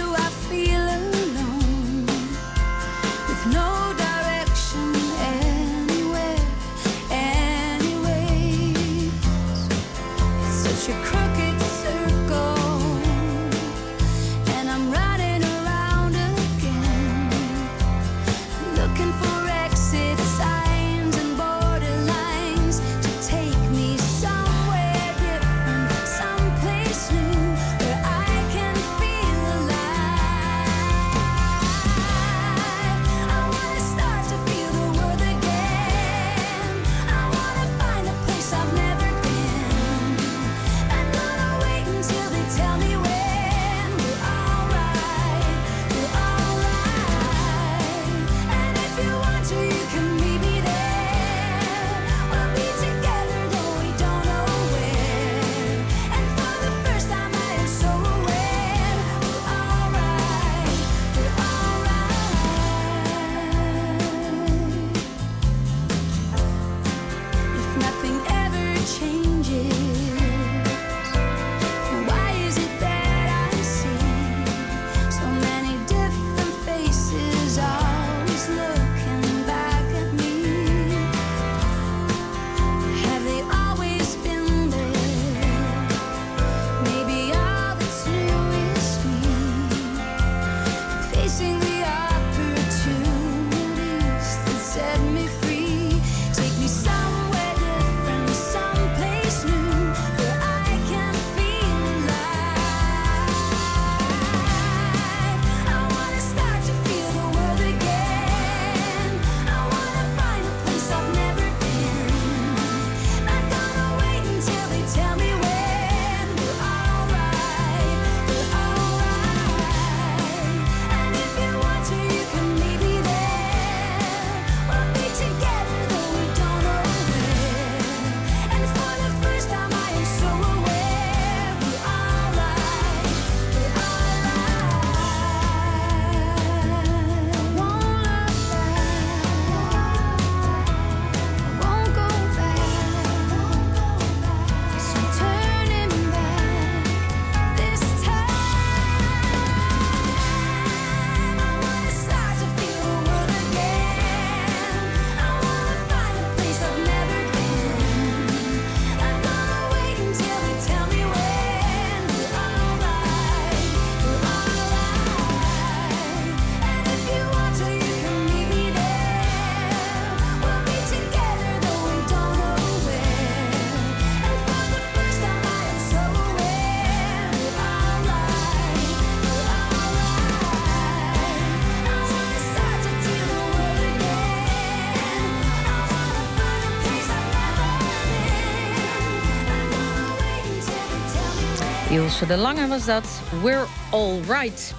[SPEAKER 12] De Lange was dat. We're all right.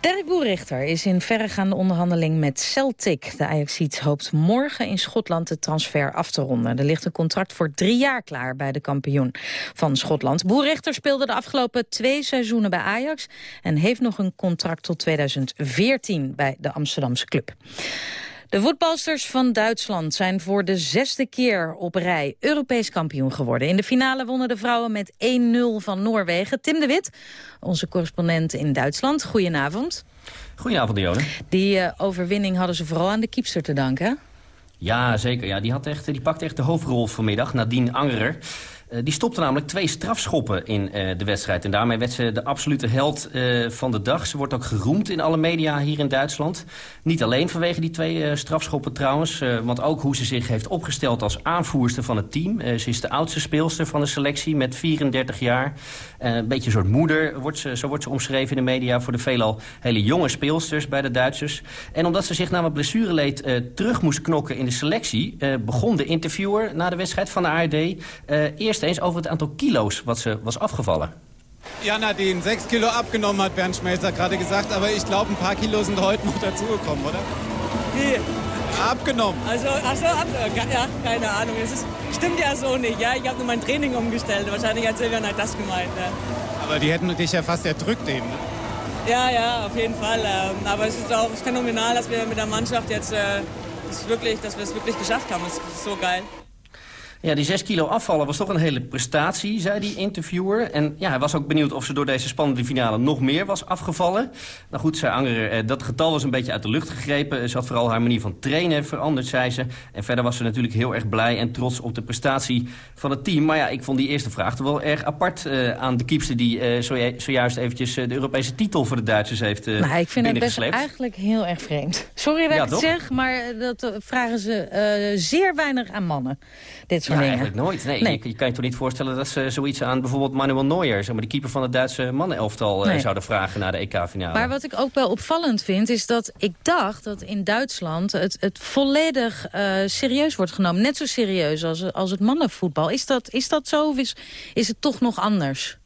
[SPEAKER 12] Dirk Boerichter is in verregaande onderhandeling met Celtic. De Ajaxiet hoopt morgen in Schotland de transfer af te ronden. Er ligt een contract voor drie jaar klaar bij de kampioen van Schotland. Boerichter speelde de afgelopen twee seizoenen bij Ajax... en heeft nog een contract tot 2014 bij de Amsterdamse club. De voetbalsters van Duitsland zijn voor de zesde keer op rij Europees kampioen geworden. In de finale wonnen de vrouwen met 1-0 van Noorwegen. Tim de Wit, onze correspondent in Duitsland. Goedenavond.
[SPEAKER 29] Goedenavond, Dionne.
[SPEAKER 12] Die uh, overwinning hadden ze vooral aan de kiepster te danken.
[SPEAKER 29] Ja, zeker. Ja, die, had echt, die pakte echt de hoofdrol vanmiddag, Nadine Angerer. Uh, die stopte namelijk twee strafschoppen in uh, de wedstrijd. En daarmee werd ze de absolute held uh, van de dag. Ze wordt ook geroemd in alle media hier in Duitsland. Niet alleen vanwege die twee strafschoppen trouwens. want ook hoe ze zich heeft opgesteld als aanvoerster van het team. ze is de oudste speelster van de selectie met 34 jaar. een beetje een soort moeder, wordt ze, zo wordt ze omschreven in de media... voor de veelal hele jonge speelsters bij de Duitsers. En omdat ze zich na wat blessureleed terug moest knokken in de selectie... begon de interviewer na de wedstrijd van de ARD... eerst eens over het aantal kilo's wat ze was afgevallen.
[SPEAKER 30] Ja, Nadine, 6 Kilo abgenommen hat Bernd Schmelzer gerade gesagt, aber ich glaube, ein paar Kilo sind heute noch dazugekommen, oder?
[SPEAKER 31] Wie?
[SPEAKER 30] Abgenommen.
[SPEAKER 31] Also, ach so, ab, ja, keine Ahnung. Es ist, stimmt ja so nicht, ja. Ich habe nur mein Training umgestellt. Wahrscheinlich hat Silvian halt das gemeint, ja.
[SPEAKER 30] Aber die hätten dich ja fast erdrückt eben, ne?
[SPEAKER 31] Ja, ja, auf jeden Fall. Ähm, aber es ist auch phänomenal, dass wir mit der Mannschaft jetzt äh, das wirklich, dass wir es wirklich geschafft haben. Es ist so geil.
[SPEAKER 29] Ja, die 6 kilo afvallen was toch een hele prestatie, zei die interviewer. En ja, hij was ook benieuwd of ze door deze spannende finale nog meer was afgevallen. Nou goed, zei Anger, eh, dat getal was een beetje uit de lucht gegrepen. Ze had vooral haar manier van trainen veranderd, zei ze. En verder was ze natuurlijk heel erg blij en trots op de prestatie van het team. Maar ja, ik vond die eerste vraag toch wel erg apart uh, aan de kiepste... die uh, zo, zojuist eventjes de Europese titel voor de Duitsers heeft uh,
[SPEAKER 12] nou, ik vind het best eigenlijk heel erg vreemd. Sorry dat ja, ik het zeg, maar dat vragen ze zeer weinig aan mannen. Dit soort
[SPEAKER 29] ja,
[SPEAKER 12] dingen.
[SPEAKER 29] eigenlijk nooit. Nee, nee. Je, je, kan je toch niet voorstellen dat ze zoiets aan bijvoorbeeld Manuel Neuer... Zeg maar, de keeper van het Duitse mannenelftal nee. zouden vragen naar de EK-finale.
[SPEAKER 12] Maar wat ik ook wel opvallend vind, is dat ik dacht dat in Duitsland... het, het volledig uh, serieus wordt genomen. Net zo serieus als, als het mannenvoetbal. Is dat, is dat zo of is, is het toch nog anders?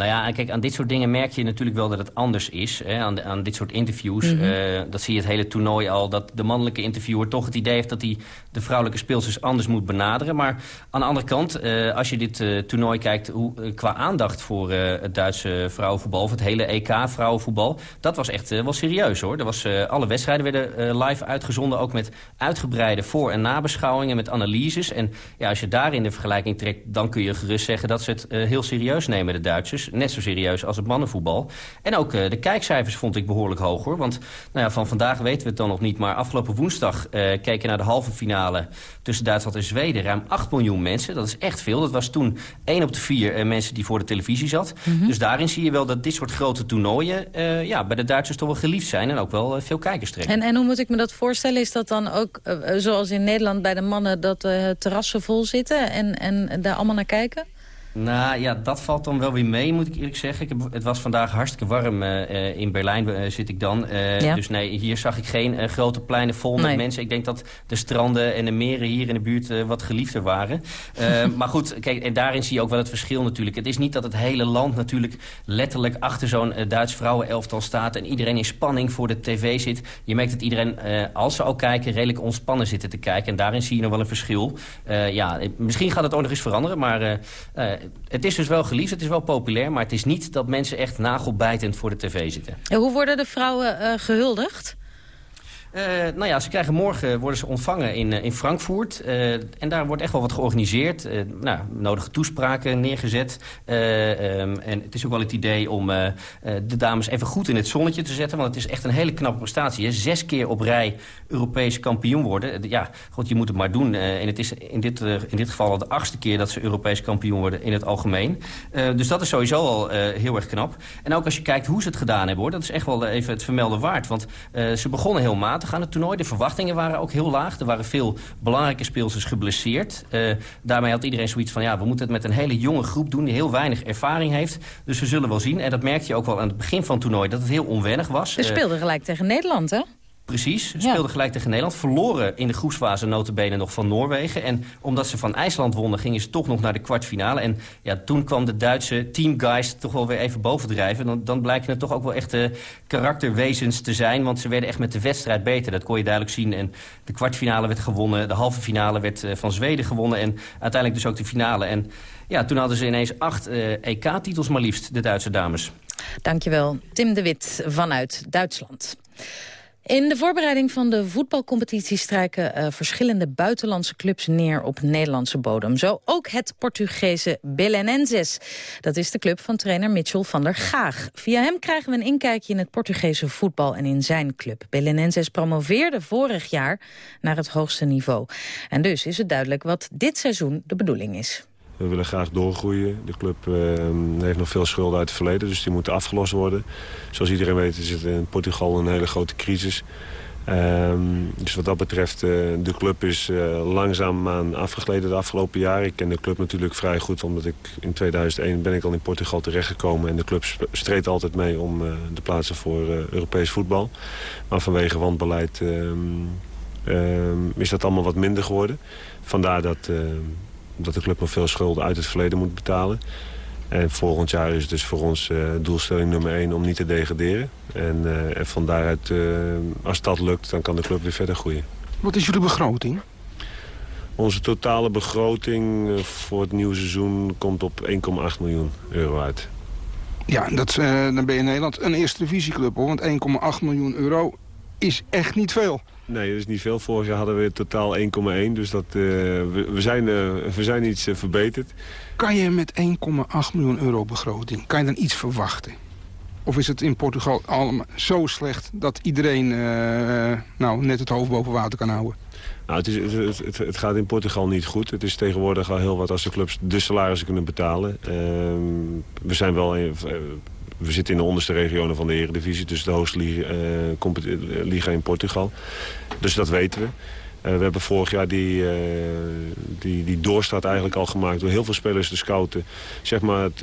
[SPEAKER 29] Nou ja, kijk, aan dit soort dingen merk je natuurlijk wel dat het anders is. Hè, aan, de, aan dit soort interviews. Mm -hmm. uh, dat zie je het hele toernooi al. Dat de mannelijke interviewer toch het idee heeft... dat hij de vrouwelijke speelsters anders moet benaderen. Maar aan de andere kant, uh, als je dit uh, toernooi kijkt... Hoe, qua aandacht voor het Duitse vrouwenvoetbal... of het hele EK vrouwenvoetbal... dat was echt wel serieus, hoor. Er was, alle wedstrijden werden live uitgezonden. Ook met uitgebreide voor- en nabeschouwingen, met analyses. En ja, als je daarin de vergelijking trekt... dan kun je gerust zeggen dat ze het heel serieus nemen, de Duitsers net zo serieus als het mannenvoetbal. En ook uh, de kijkcijfers vond ik behoorlijk hoog, hoor. Want nou ja, van vandaag weten we het dan nog niet. Maar afgelopen woensdag uh, keken naar de halve finale tussen Duitsland en Zweden. Ruim 8 miljoen mensen. Dat is echt veel. Dat was toen 1 op de 4 uh, mensen die voor de televisie zat. Mm -hmm. Dus daarin zie je wel dat dit soort grote toernooien... ja, bij de Duitsers toch wel geliefd zijn. En ook wel veel kijkers trekken.
[SPEAKER 12] En, en hoe moet ik me dat voorstellen? Is dat dan ook, zoals in Nederland bij de mannen... dat de terrassen vol zitten en, en daar allemaal naar kijken?
[SPEAKER 29] Nou ja, dat valt dan wel weer mee, moet ik eerlijk zeggen. Ik heb, het was vandaag hartstikke warm. Uh, in Berlijn uh, zit ik dan. Uh, ja. Dus nee, hier zag ik geen grote pleinen vol met mensen. Ik denk dat de stranden en de meren hier in de buurt wat geliefder waren. maar goed, kijk, en daarin zie je ook wel het verschil natuurlijk. Het is niet dat het hele land natuurlijk letterlijk achter zo'n Duits vrouwenelftal staat... en iedereen in spanning voor de tv zit. Je merkt dat iedereen, als ze ook kijken, redelijk ontspannen zitten te kijken. En daarin zie je nog wel een verschil. ja, misschien gaat het ook nog eens veranderen, maar het is dus wel geliefd, het is wel populair... maar het is niet dat mensen echt nagelbijtend voor de tv zitten.
[SPEAKER 12] En hoe worden de vrouwen uh, gehuldigd?
[SPEAKER 29] Uh, nou ja, ze krijgen morgen worden ze ontvangen in, uh, in Frankfurt. En daar wordt echt wel wat georganiseerd. nou, nodige toespraken neergezet. Um, en het is ook wel het idee om de dames even goed in het zonnetje te zetten. Want het is echt een hele knappe prestatie. Zes keer op rij Europees kampioen worden. ja, god, je moet het maar doen. en het is in dit, in dit geval al de achtste keer dat ze Europees kampioen worden in het algemeen. dus dat is sowieso al heel erg knap. En ook als je kijkt hoe ze het gedaan hebben, hoor. Dat is echt wel even het vermelden waard. Want ze begonnen heel matig aan het toernooi. De verwachtingen waren ook heel laag. Er waren veel belangrijke speelsters geblesseerd. Uh, daarmee had iedereen zoiets van... ja, we moeten het met een hele jonge groep doen... die heel weinig ervaring heeft. Dus we zullen wel zien. En dat merkte je ook wel aan het begin van het toernooi... dat het heel onwennig was.
[SPEAKER 12] Ze speelden uh, gelijk tegen Nederland, hè?
[SPEAKER 29] Precies, speelden gelijk tegen Nederland. Verloren in de groepsfase notabene nog van Noorwegen. En omdat ze van IJsland wonnen, gingen ze toch nog naar de kwartfinale. En ja, toen kwam de Duitse teamguys toch wel weer even bovendrijven. Dan, dan blijken het toch ook wel echte karakterwezens te zijn. Want ze werden echt met de wedstrijd beter. Dat kon je duidelijk zien. En de kwartfinale werd gewonnen. De halve finale werd eh, van Zweden gewonnen. En uiteindelijk dus ook de finale. En ja, toen hadden ze ineens acht eh, EK-titels maar liefst, de Duitse dames.
[SPEAKER 12] Dankjewel, Tim de Wit vanuit Duitsland. In de voorbereiding van de voetbalcompetitie strijken uh, verschillende buitenlandse clubs neer op Nederlandse bodem. Zo ook het Portugese Belenenses. Dat is de club van trainer Mitchell van der Gaag. Via hem krijgen we een inkijkje in het Portugese voetbal en in zijn club. Belenenses promoveerde vorig jaar naar het hoogste niveau. En dus is het duidelijk wat dit seizoen de bedoeling is.
[SPEAKER 15] We willen graag doorgroeien. De club uh, heeft nog veel schulden uit het verleden, dus die moeten afgelost worden. Zoals iedereen weet is het in Portugal een hele grote crisis. Um, dus wat dat betreft, uh, de club is uh, langzaamaan afgegleden de afgelopen jaren. Ik ken de club natuurlijk vrij goed, omdat ik in 2001 ben ik al in Portugal terechtgekomen. En de club streed altijd mee om uh, de plaatsen voor Europees voetbal. Maar vanwege wanbeleid is dat allemaal wat minder geworden. Vandaar dat dat de club nog veel schulden uit het verleden moet betalen. En volgend jaar is het dus voor ons uh, doelstelling nummer 1 om niet te degraderen. En, uh, en van daaruit, uh, als dat lukt, dan kan de club weer verder groeien.
[SPEAKER 32] Wat is jullie begroting?
[SPEAKER 15] Onze totale begroting voor het nieuwe seizoen komt op 1,8 miljoen euro uit.
[SPEAKER 32] Ja, dat, dan ben je in Nederland een eerste divisieclub hoor. Want 1,8 miljoen euro is echt niet veel.
[SPEAKER 15] Nee, dat is niet veel. Vorig jaar hadden we totaal 1,1. Dus dat, uh, we, we, zijn, uh, we zijn iets uh, verbeterd.
[SPEAKER 32] Kan je met 1,8 miljoen euro begroting, kan je dan iets verwachten? Of is het in Portugal allemaal zo slecht dat iedereen nou, net het hoofd boven water kan houden?
[SPEAKER 15] Nou, het, is, het, het, het, gaat in Portugal niet goed. Het is tegenwoordig al heel wat als de clubs de salarissen kunnen betalen. Ehm, we zijn wel we zitten in de onderste regionen van de Eredivisie. Dus de hoogste liga, uh, liga in Portugal. Dus dat weten we. Uh, we hebben vorig jaar die, uh, die, die eigenlijk al gemaakt... door heel veel spelers te scouten. Zeg maar het,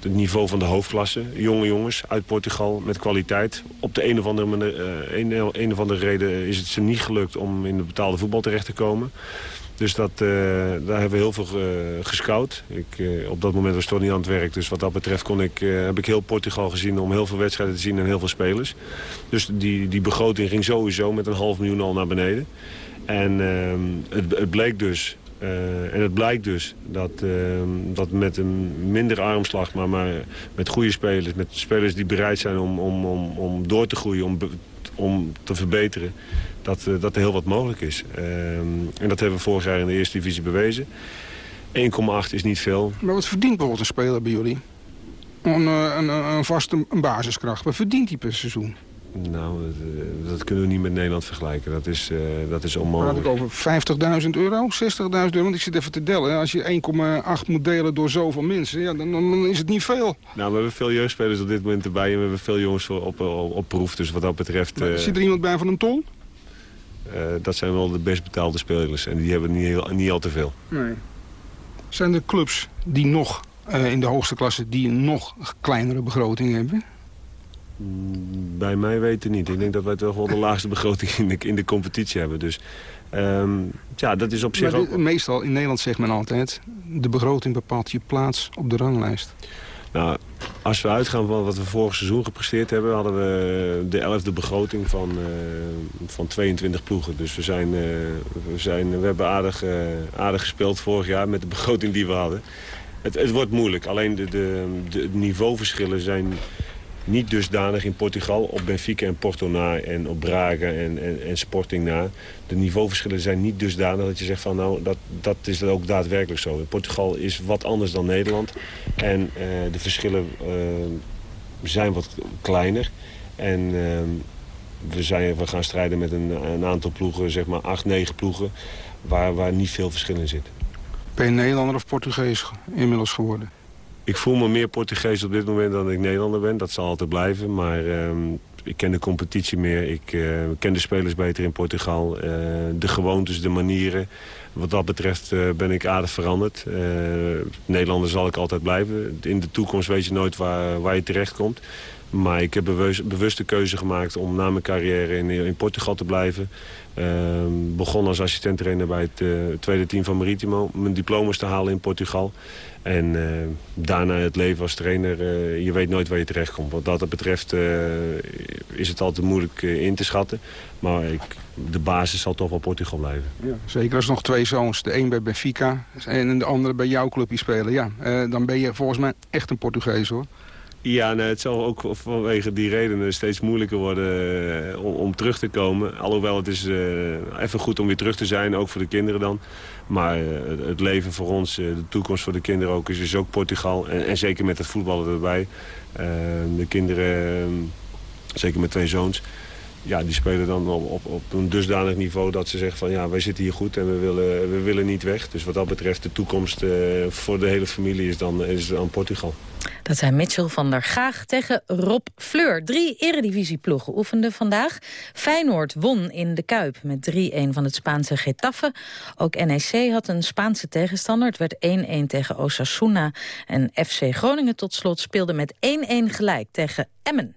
[SPEAKER 15] het niveau van de hoofdklasse. Jonge jongens uit Portugal met kwaliteit. Op de een of andere, een of andere reden is het ze niet gelukt... om in de betaalde voetbal terecht te komen. Dus dat, uh, daar hebben we heel veel uh, gescout. Ik, uh, op dat moment was niet aan het werk. Dus wat dat betreft kon ik, heb ik heel Portugal gezien om heel veel wedstrijden te zien en heel veel spelers. Dus die, die begroting ging sowieso met een half miljoen al naar beneden. En ehm, het, het, bleek dus, en het blijkt dus, dat, ehm, dat met een minder armslag, maar, maar met goede spelers, met spelers die bereid zijn om, om, om, om door te groeien, om, om te verbeteren dat, uh, dat er heel wat mogelijk is. Uh, en dat hebben we vorig jaar in de eerste divisie bewezen. 1,8 is niet veel.
[SPEAKER 32] Maar wat verdient bijvoorbeeld een speler bij jullie? Een, een, een vaste een basiskracht. Wat verdient hij per seizoen?
[SPEAKER 15] Nou, dat, dat, kunnen we niet met Nederland vergelijken. Dat is, uh, dat is onmogelijk.
[SPEAKER 32] Praat ik over 50.000 euro, 60.000 euro? Want ik zit even te dellen. Als je 1,8 moet delen door zoveel mensen, ja, dan, dan, is het niet veel.
[SPEAKER 15] Nou, we hebben veel jeugdspelers op dit moment erbij. En we hebben veel jongens op, op, op proef. Dus wat dat betreft...
[SPEAKER 32] Uh... Zit er iemand bij van een ton?
[SPEAKER 15] Uh, dat zijn wel de best betaalde spelers. En die hebben niet, heel, niet al te veel.
[SPEAKER 32] Nee. Zijn er clubs die nog uh, in de hoogste klasse... die een nog kleinere begroting hebben?
[SPEAKER 15] Mm, bij mij weten niet. Ik denk dat wij toch wel de laagste begroting in de, in de competitie hebben. Dus um, ja, dat is op zich ook...
[SPEAKER 32] Meestal in Nederland zegt men altijd... de begroting bepaalt je plaats op de ranglijst.
[SPEAKER 15] Nou, als we uitgaan van wat we vorig seizoen gepresteerd hebben... hadden we de elfde begroting van, uh, van 22 ploegen. Dus we, zijn, uh, we, zijn, we hebben aardig, uh, aardig gespeeld vorig jaar met de begroting die we hadden. Het, het wordt moeilijk. Alleen de, de, de niveauverschillen zijn niet dusdanig in Portugal op Benfica en Porto na en op Braga en, en, en, Sporting na. De niveauverschillen zijn niet dusdanig dat je zegt van nou dat, dat is ook daadwerkelijk zo. Portugal is wat anders dan Nederland en uh, de verschillen uh, zijn wat kleiner. En uh, we, zijn, we gaan strijden met een, een aantal ploegen, zeg maar acht, negen ploegen, waar, waar niet veel verschil in zit.
[SPEAKER 32] Ben je Nederlander of Portugees inmiddels geworden?
[SPEAKER 15] Ik voel me meer Portugees op dit moment dan ik Nederlander ben. Dat zal altijd blijven. Maar uh, ik ken de competitie meer. Ik uh, ken de spelers beter in Portugal. Uh, de gewoontes, de manieren. Wat dat betreft ben ik aardig veranderd. Nederlander zal ik altijd blijven. In de toekomst weet je nooit waar, waar je terecht komt. Maar ik heb bewust, bewust keuze gemaakt om na mijn carrière in, in Portugal te blijven. Ehm, begon als assistent-trainer bij het eh, tweede team van Maritimo. Mijn diploma's te halen in Portugal. En eh, daarna het leven als trainer. eh, je weet nooit waar je terechtkomt. Wat dat betreft is het altijd moeilijk in te schatten. Maar ik, de basis zal toch wel Portugal blijven.
[SPEAKER 32] Zeker als nog twee zoons. De een bij Benfica en de andere bij jouw clubje spelen. Ja, dan ben je volgens mij echt een Portugees hoor.
[SPEAKER 15] Ja, nee, het zal ook vanwege die redenen steeds moeilijker worden eh, om, terug te komen. Alhoewel het is eh, even goed om weer terug te zijn, ook voor de kinderen dan. Maar eh, het leven voor ons, de toekomst voor de kinderen ook, is, is ook Portugal. En, en zeker met het voetballen erbij. De kinderen, zeker met twee zoons, ja, die spelen dan op, op, een dusdanig niveau dat ze zeggen van ja, wij zitten hier goed en we willen, we willen niet weg. Dus wat dat betreft de toekomst eh, voor de hele familie is dan, is dan Portugal.
[SPEAKER 12] Dat zijn Mitchell van der Gaag tegen Rob Fleur. Drie eredivisieploegen oefenden vandaag. Feyenoord won in de Kuip met 3-1 van het Spaanse Getafe. Ook NEC had een Spaanse tegenstander. Het werd 1-1 tegen Osasuna. En FC Groningen tot slot speelde met 1-1 gelijk tegen Emmen.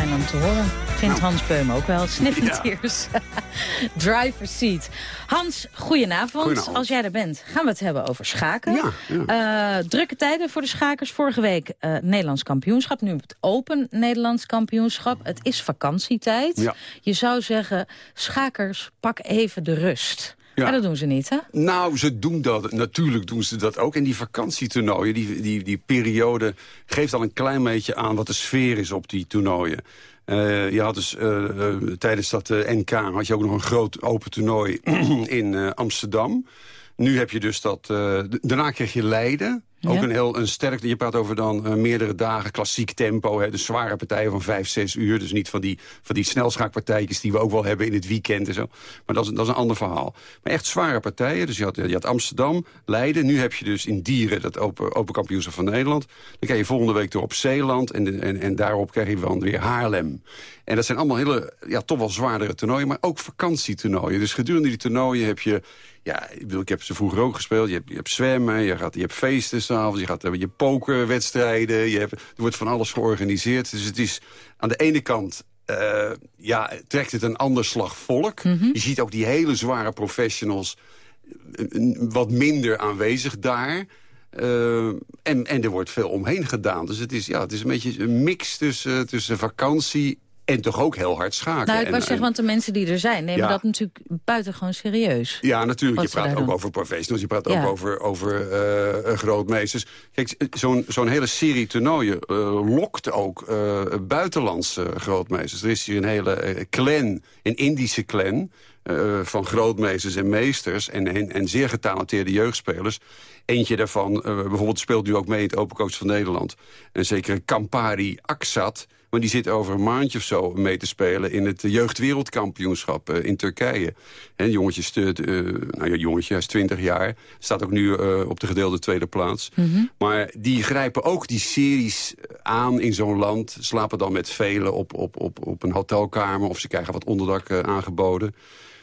[SPEAKER 12] Fijn om te horen. Vindt Hans Beum ook wel. Sniffing
[SPEAKER 33] Ja.
[SPEAKER 12] Driver seat. Hans, goedenavond.
[SPEAKER 33] Goedenavond.
[SPEAKER 12] Als jij er bent, gaan we het hebben over schaken. Eh, drukke tijden voor de schakers. Vorige week eh, Nederlands kampioenschap. Nu het Open Nederlands kampioenschap. Het is vakantietijd. Je zou zeggen, schakers, pak even de rust.
[SPEAKER 33] Ja.
[SPEAKER 12] Dat doen ze niet, hè?
[SPEAKER 33] Nou, ze doen dat. Natuurlijk doen ze dat ook. En die vakantietoernooien, die, die, die periode... geeft al een klein beetje aan wat de sfeer is op die toernooien. Eh, je had dus eh, eh, tijdens dat NK had je ook nog een groot open toernooi in Amsterdam. Nu heb je dus dat... daarna kreeg je Leiden. Ook
[SPEAKER 34] Ja.
[SPEAKER 33] een heel een sterk... Je praat over dan eh, meerdere dagen klassiek tempo. Hè, dus zware partijen van vijf, zes uur. Dus niet van die, van die snelschaakpartijtjes die we ook wel hebben in het weekend en zo. Maar dat is, dat is een ander verhaal. Maar echt zware partijen. Dus je had, je had Amsterdam, Leiden. Nu heb je dus in Dieren dat open, open kampioenschap van Nederland. Dan krijg je volgende week door op Zeeland. En, de- en, en daarop krijg je dan weer Haarlem. En dat zijn allemaal hele, ja, toch wel zwaardere toernooien. Maar ook vakantietoernooien. Dus gedurende die toernooien heb je... Ja, ik, bedoel, ik heb ze vroeger ook gespeeld. Je hebt, je hebt zwemmen, je, gaat, je hebt feesten s'avonds, je gaat je pokerwedstrijden. Je hebt, er wordt van alles georganiseerd. Dus het is aan de ene kant eh, ja, trekt het een ander slag volk. Je ziet ook die hele zware professionals eh, eh, wat minder aanwezig daar. Eh, en, en er wordt veel omheen gedaan. Dus het is, ja, het is een beetje een mix tussen, tussen vakantie en toch ook heel hard schaken.
[SPEAKER 12] Nou, ik wou zeggen,
[SPEAKER 33] en-
[SPEAKER 12] want de mensen die er zijn... nemen
[SPEAKER 33] Ja.
[SPEAKER 12] dat natuurlijk buitengewoon serieus.
[SPEAKER 33] ja, natuurlijk. Je praat ook
[SPEAKER 12] doen.
[SPEAKER 33] over professionals. Je praat
[SPEAKER 12] Ja.
[SPEAKER 33] ook over, over eh, grootmeesters. Kijk, zo'n zo'n hele serie toernooien eh, lokt ook eh, buitenlandse grootmeesters. Er is hier een hele clan, een Indische clan... van grootmeesters en meesters en, en, en zeer getalenteerde jeugdspelers. Eentje daarvan, bijvoorbeeld speelt nu ook mee in het Open Coach van Nederland. Een zekere Campari Aksat... Maar die zit over een maandje of zo mee te spelen... in het jeugdwereldkampioenschap eh, in Turkije. En eh, nou ja, jongetje, hij is 20 jaar. Staat ook nu eh, op de gedeelde tweede plaats. Maar die grijpen ook die series aan in zo'n land. Slapen dan met velen op, op, op, op een hotelkamer... of ze krijgen wat onderdak eh, aangeboden.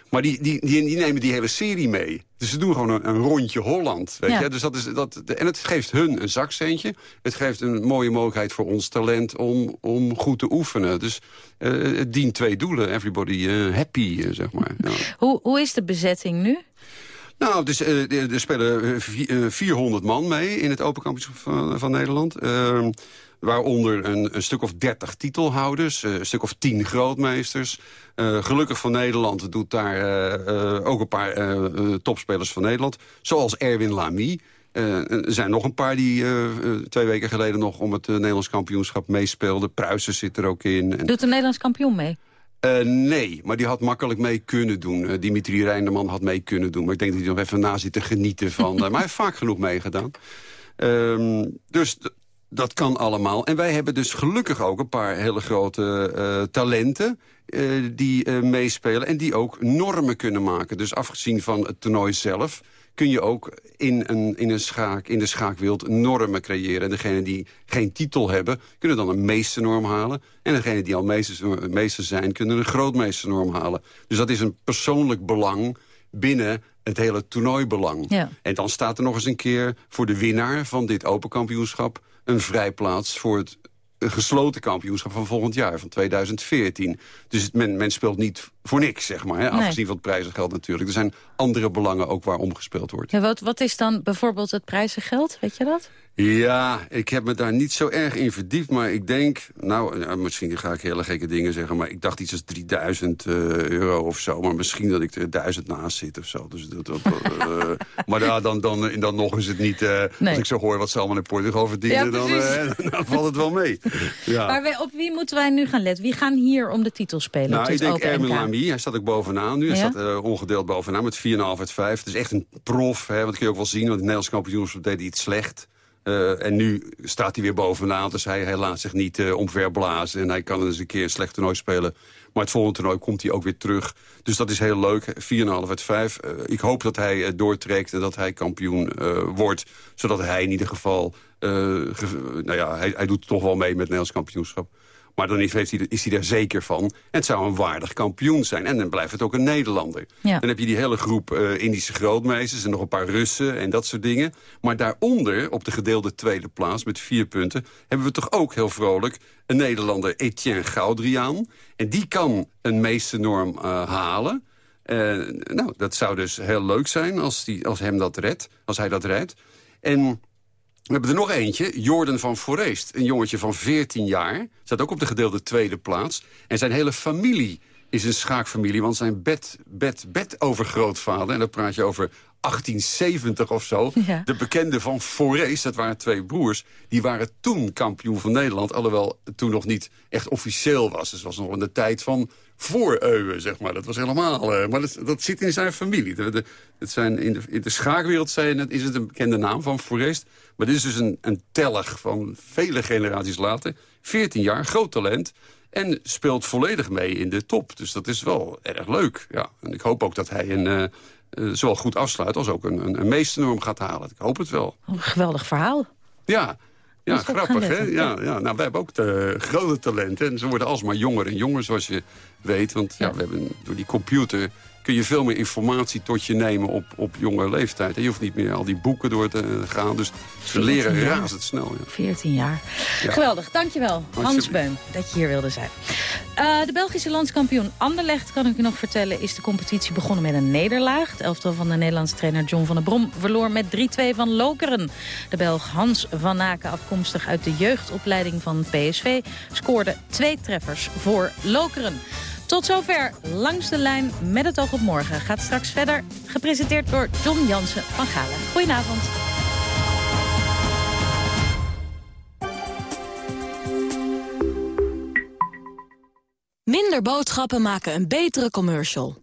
[SPEAKER 33] Maar die, die, die, die nemen die hele serie mee. Dus ze doen gewoon een, een rondje Holland. Weet
[SPEAKER 12] Ja.
[SPEAKER 33] je? Dus dat is, dat, en het geeft hun een zakcentje. Het geeft een mooie mogelijkheid voor ons talent om, om goed te oefenen. Dus eh, het dient twee doelen. Everybody eh, happy, eh, zeg maar. Ja.
[SPEAKER 12] Hoe, hoe is de bezetting nu?
[SPEAKER 33] Nou, dus, eh, er spelen eh, vi- eh, 400 man mee in het Open Kampioenschap van, Nederland. Eh, waaronder een, stuk of 30 titelhouders, eh, een stuk of 10 grootmeesters. Eh, gelukkig van Nederland doet daar eh, eh, ook een paar eh, eh, topspelers van Nederland. Zoals Erwin Lamy. Eh, er zijn nog een paar die eh, eh, twee weken geleden nog om het eh, Nederlands kampioenschap meespeelden. Pruisen zit er ook in.
[SPEAKER 12] Doet de Nederlands kampioen mee?
[SPEAKER 33] Eh, nee, maar die had makkelijk mee kunnen doen. Eh, Dimitri Reinderman had mee kunnen doen. Maar ik denk dat hij nog even na zit te genieten van... eh, maar hij heeft vaak genoeg meegedaan. Ehm, dus dat kan allemaal. En wij hebben dus gelukkig ook een paar hele grote talenten... die meespelen en die ook normen kunnen maken. Dus afgezien van het toernooi zelf kun je ook in, een, in, een schaak, in de schaakwereld normen creëren. En degenen die geen titel hebben, kunnen dan een meesternorm halen. En degenen die al meesters, meester zijn, kunnen een grootmeesternorm halen. Dus dat is een persoonlijk belang binnen het hele toernooibelang.
[SPEAKER 12] Ja.
[SPEAKER 33] En dan staat er nog eens een keer voor de winnaar van dit open kampioenschap... een vrijplaats voor het eh, gesloten kampioenschap van volgend jaar, van 2014. Dus men, men speelt niet voor niks, zeg maar. Hè?
[SPEAKER 12] Nee.
[SPEAKER 33] Afgezien van het prijzengeld natuurlijk. Er zijn andere belangen ook waar omgespeeld wordt.
[SPEAKER 12] Ja, wat, wat is dan bijvoorbeeld het prijzengeld? Weet je dat?
[SPEAKER 33] Ja, ik heb me daar niet zo erg in verdiept. Maar ik denk, nou, ja, misschien ga ik hele gekke dingen zeggen... maar ik dacht iets als 3000 eh, euro of zo. Maar misschien dat ik er 1000 naast zit of zo. Dus dat, dat, eh, maar ja, dan, dan, dan nog is het niet... eh,
[SPEAKER 12] Nee.
[SPEAKER 33] Als ik zo hoor wat ze allemaal in Portugal verdienen...
[SPEAKER 12] Ja,
[SPEAKER 33] dan, eh, valt het wel mee. Ja.
[SPEAKER 12] Maar wij- op wie moeten wij nu gaan letten? Wie gaan hier om de titel spelen
[SPEAKER 33] Nou, ik denk Erwin? Lamy. Hij staat ook bovenaan nu. Hij
[SPEAKER 12] Ja?
[SPEAKER 33] staat eh, ongedeeld bovenaan met 4,5 uit 5. Het is echt een prof, hè, want dat kun je ook wel zien. Want het Nederlands kampioenschap deed iets slecht. Eh, en nu staat hij weer bovenaan. Dus hij, hij laat zich niet eh omverblazen. En hij kan eens een keer een slecht toernooi spelen. Maar het volgende toernooi komt hij ook weer terug. Dus dat is heel leuk. 4,5 uit 5. Eh, ik hoop dat hij doortrekt en dat hij kampioen wordt. Zodat hij in ieder geval... ge- nou ja, hij, hij doet toch wel mee met het Nederlands kampioenschap. Maar dan is, heeft hij, is hij daar zeker van. En het zou een waardig kampioen zijn. En dan blijft het ook een Nederlander.
[SPEAKER 12] Ja.
[SPEAKER 33] Dan heb je die hele groep eh, Indische grootmeesters... en nog een paar Russen en dat soort dingen. Maar daaronder, op de gedeelde tweede plaats met vier punten... hebben we toch ook heel vrolijk een Nederlander Etienne Goudriaan. En die kan een meesternorm uh, halen... Uh, nou, dat zou dus heel leuk zijn als, die, als, hem dat redt, als hij dat redt. En we hebben er nog eentje, Jordan van Forest. Een jongetje van 14 jaar. Staat ook op de gedeelde tweede plaats. En zijn hele familie is een schaakfamilie. Want zijn bed, bed, bed overgrootvader... en dan praat je over 1870 of zo.
[SPEAKER 12] Ja.
[SPEAKER 33] De bekende van Forest, dat waren twee broers... die waren toen kampioen van Nederland. Alhoewel het toen nog niet echt officieel was. Dus het was nog in de tijd van voor Euwen, zeg maar. Dat was helemaal... Uh, maar dat, dat, zit in zijn familie. De, de, het zijn in, de, in de schaakwereld zijn, het, is het een bekende naam van Forest. Maar dit is dus een, een tellig van vele generaties later. 14 jaar, groot talent. En speelt volledig mee in de top. Dus dat is wel erg leuk. Ja. En ik hoop ook dat hij een... Uh, uh, zowel goed afsluit als ook een, een, een meesternorm gaat halen. Ik hoop het wel.
[SPEAKER 12] Een geweldig verhaal.
[SPEAKER 33] Ja, ja grappig hè? Ja, ja. Nou, wij hebben ook de grote talenten. En ze worden alsmaar jonger en jonger, zoals je weet. Want ja, we hebben door die computer kun je veel meer informatie tot je nemen op, op jonge leeftijd. Je hoeft niet meer al die boeken door te gaan. Dus ze leren razendsnel. Ja.
[SPEAKER 12] 14 jaar. Ja. Geweldig, dankjewel Hans Beum dat je hier wilde zijn. Uh, de Belgische landskampioen Anderlecht, kan ik u nog vertellen... is de competitie begonnen met een nederlaag. Het elftal van de Nederlandse trainer John van der Brom... verloor met 3-2 van Lokeren. De Belg Hans van Aken, afkomstig uit de jeugdopleiding van PSV... scoorde twee treffers voor Lokeren. Tot zover Langs de Lijn met het oog op morgen. Gaat straks verder, gepresenteerd door John Jansen van Galen. Goedenavond.
[SPEAKER 34] Minder boodschappen maken een betere commercial.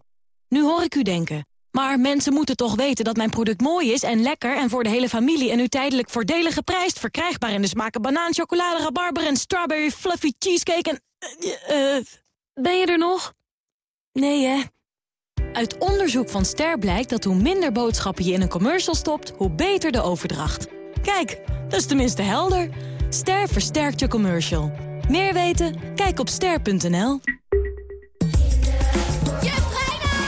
[SPEAKER 34] Nu hoor ik u denken, maar mensen moeten toch weten dat mijn product mooi is en lekker... en voor de hele familie en nu tijdelijk voordelig geprijsd... verkrijgbaar in de smaken banaan, chocolade, rabarber en strawberry fluffy cheesecake en... Uh, ben je er nog? Nee, hè? Uit onderzoek van Ster blijkt dat hoe minder boodschappen je in een commercial stopt... hoe beter de overdracht. Kijk, dat is tenminste helder. Ster versterkt je commercial. Meer weten? Kijk op ster.nl.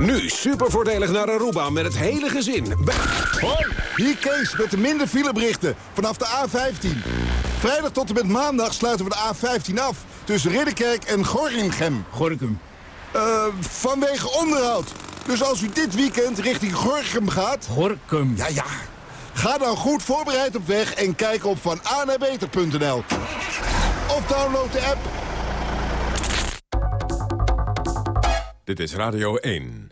[SPEAKER 35] Nu super voordelig naar Aruba met het hele gezin.
[SPEAKER 36] Hoi, hier Kees met de minder fileberichten vanaf de A15. Vrijdag tot en met maandag sluiten we de A15 af tussen Ridderkerk en Gorinchem. Gorinchem. Uh, vanwege onderhoud. Dus als u dit weekend richting Gorinchem gaat... Gorinchem. Ja, ja. Ga dan goed voorbereid op weg en kijk op van beter.nl. Of download de app.
[SPEAKER 11] Dit is Radio 1.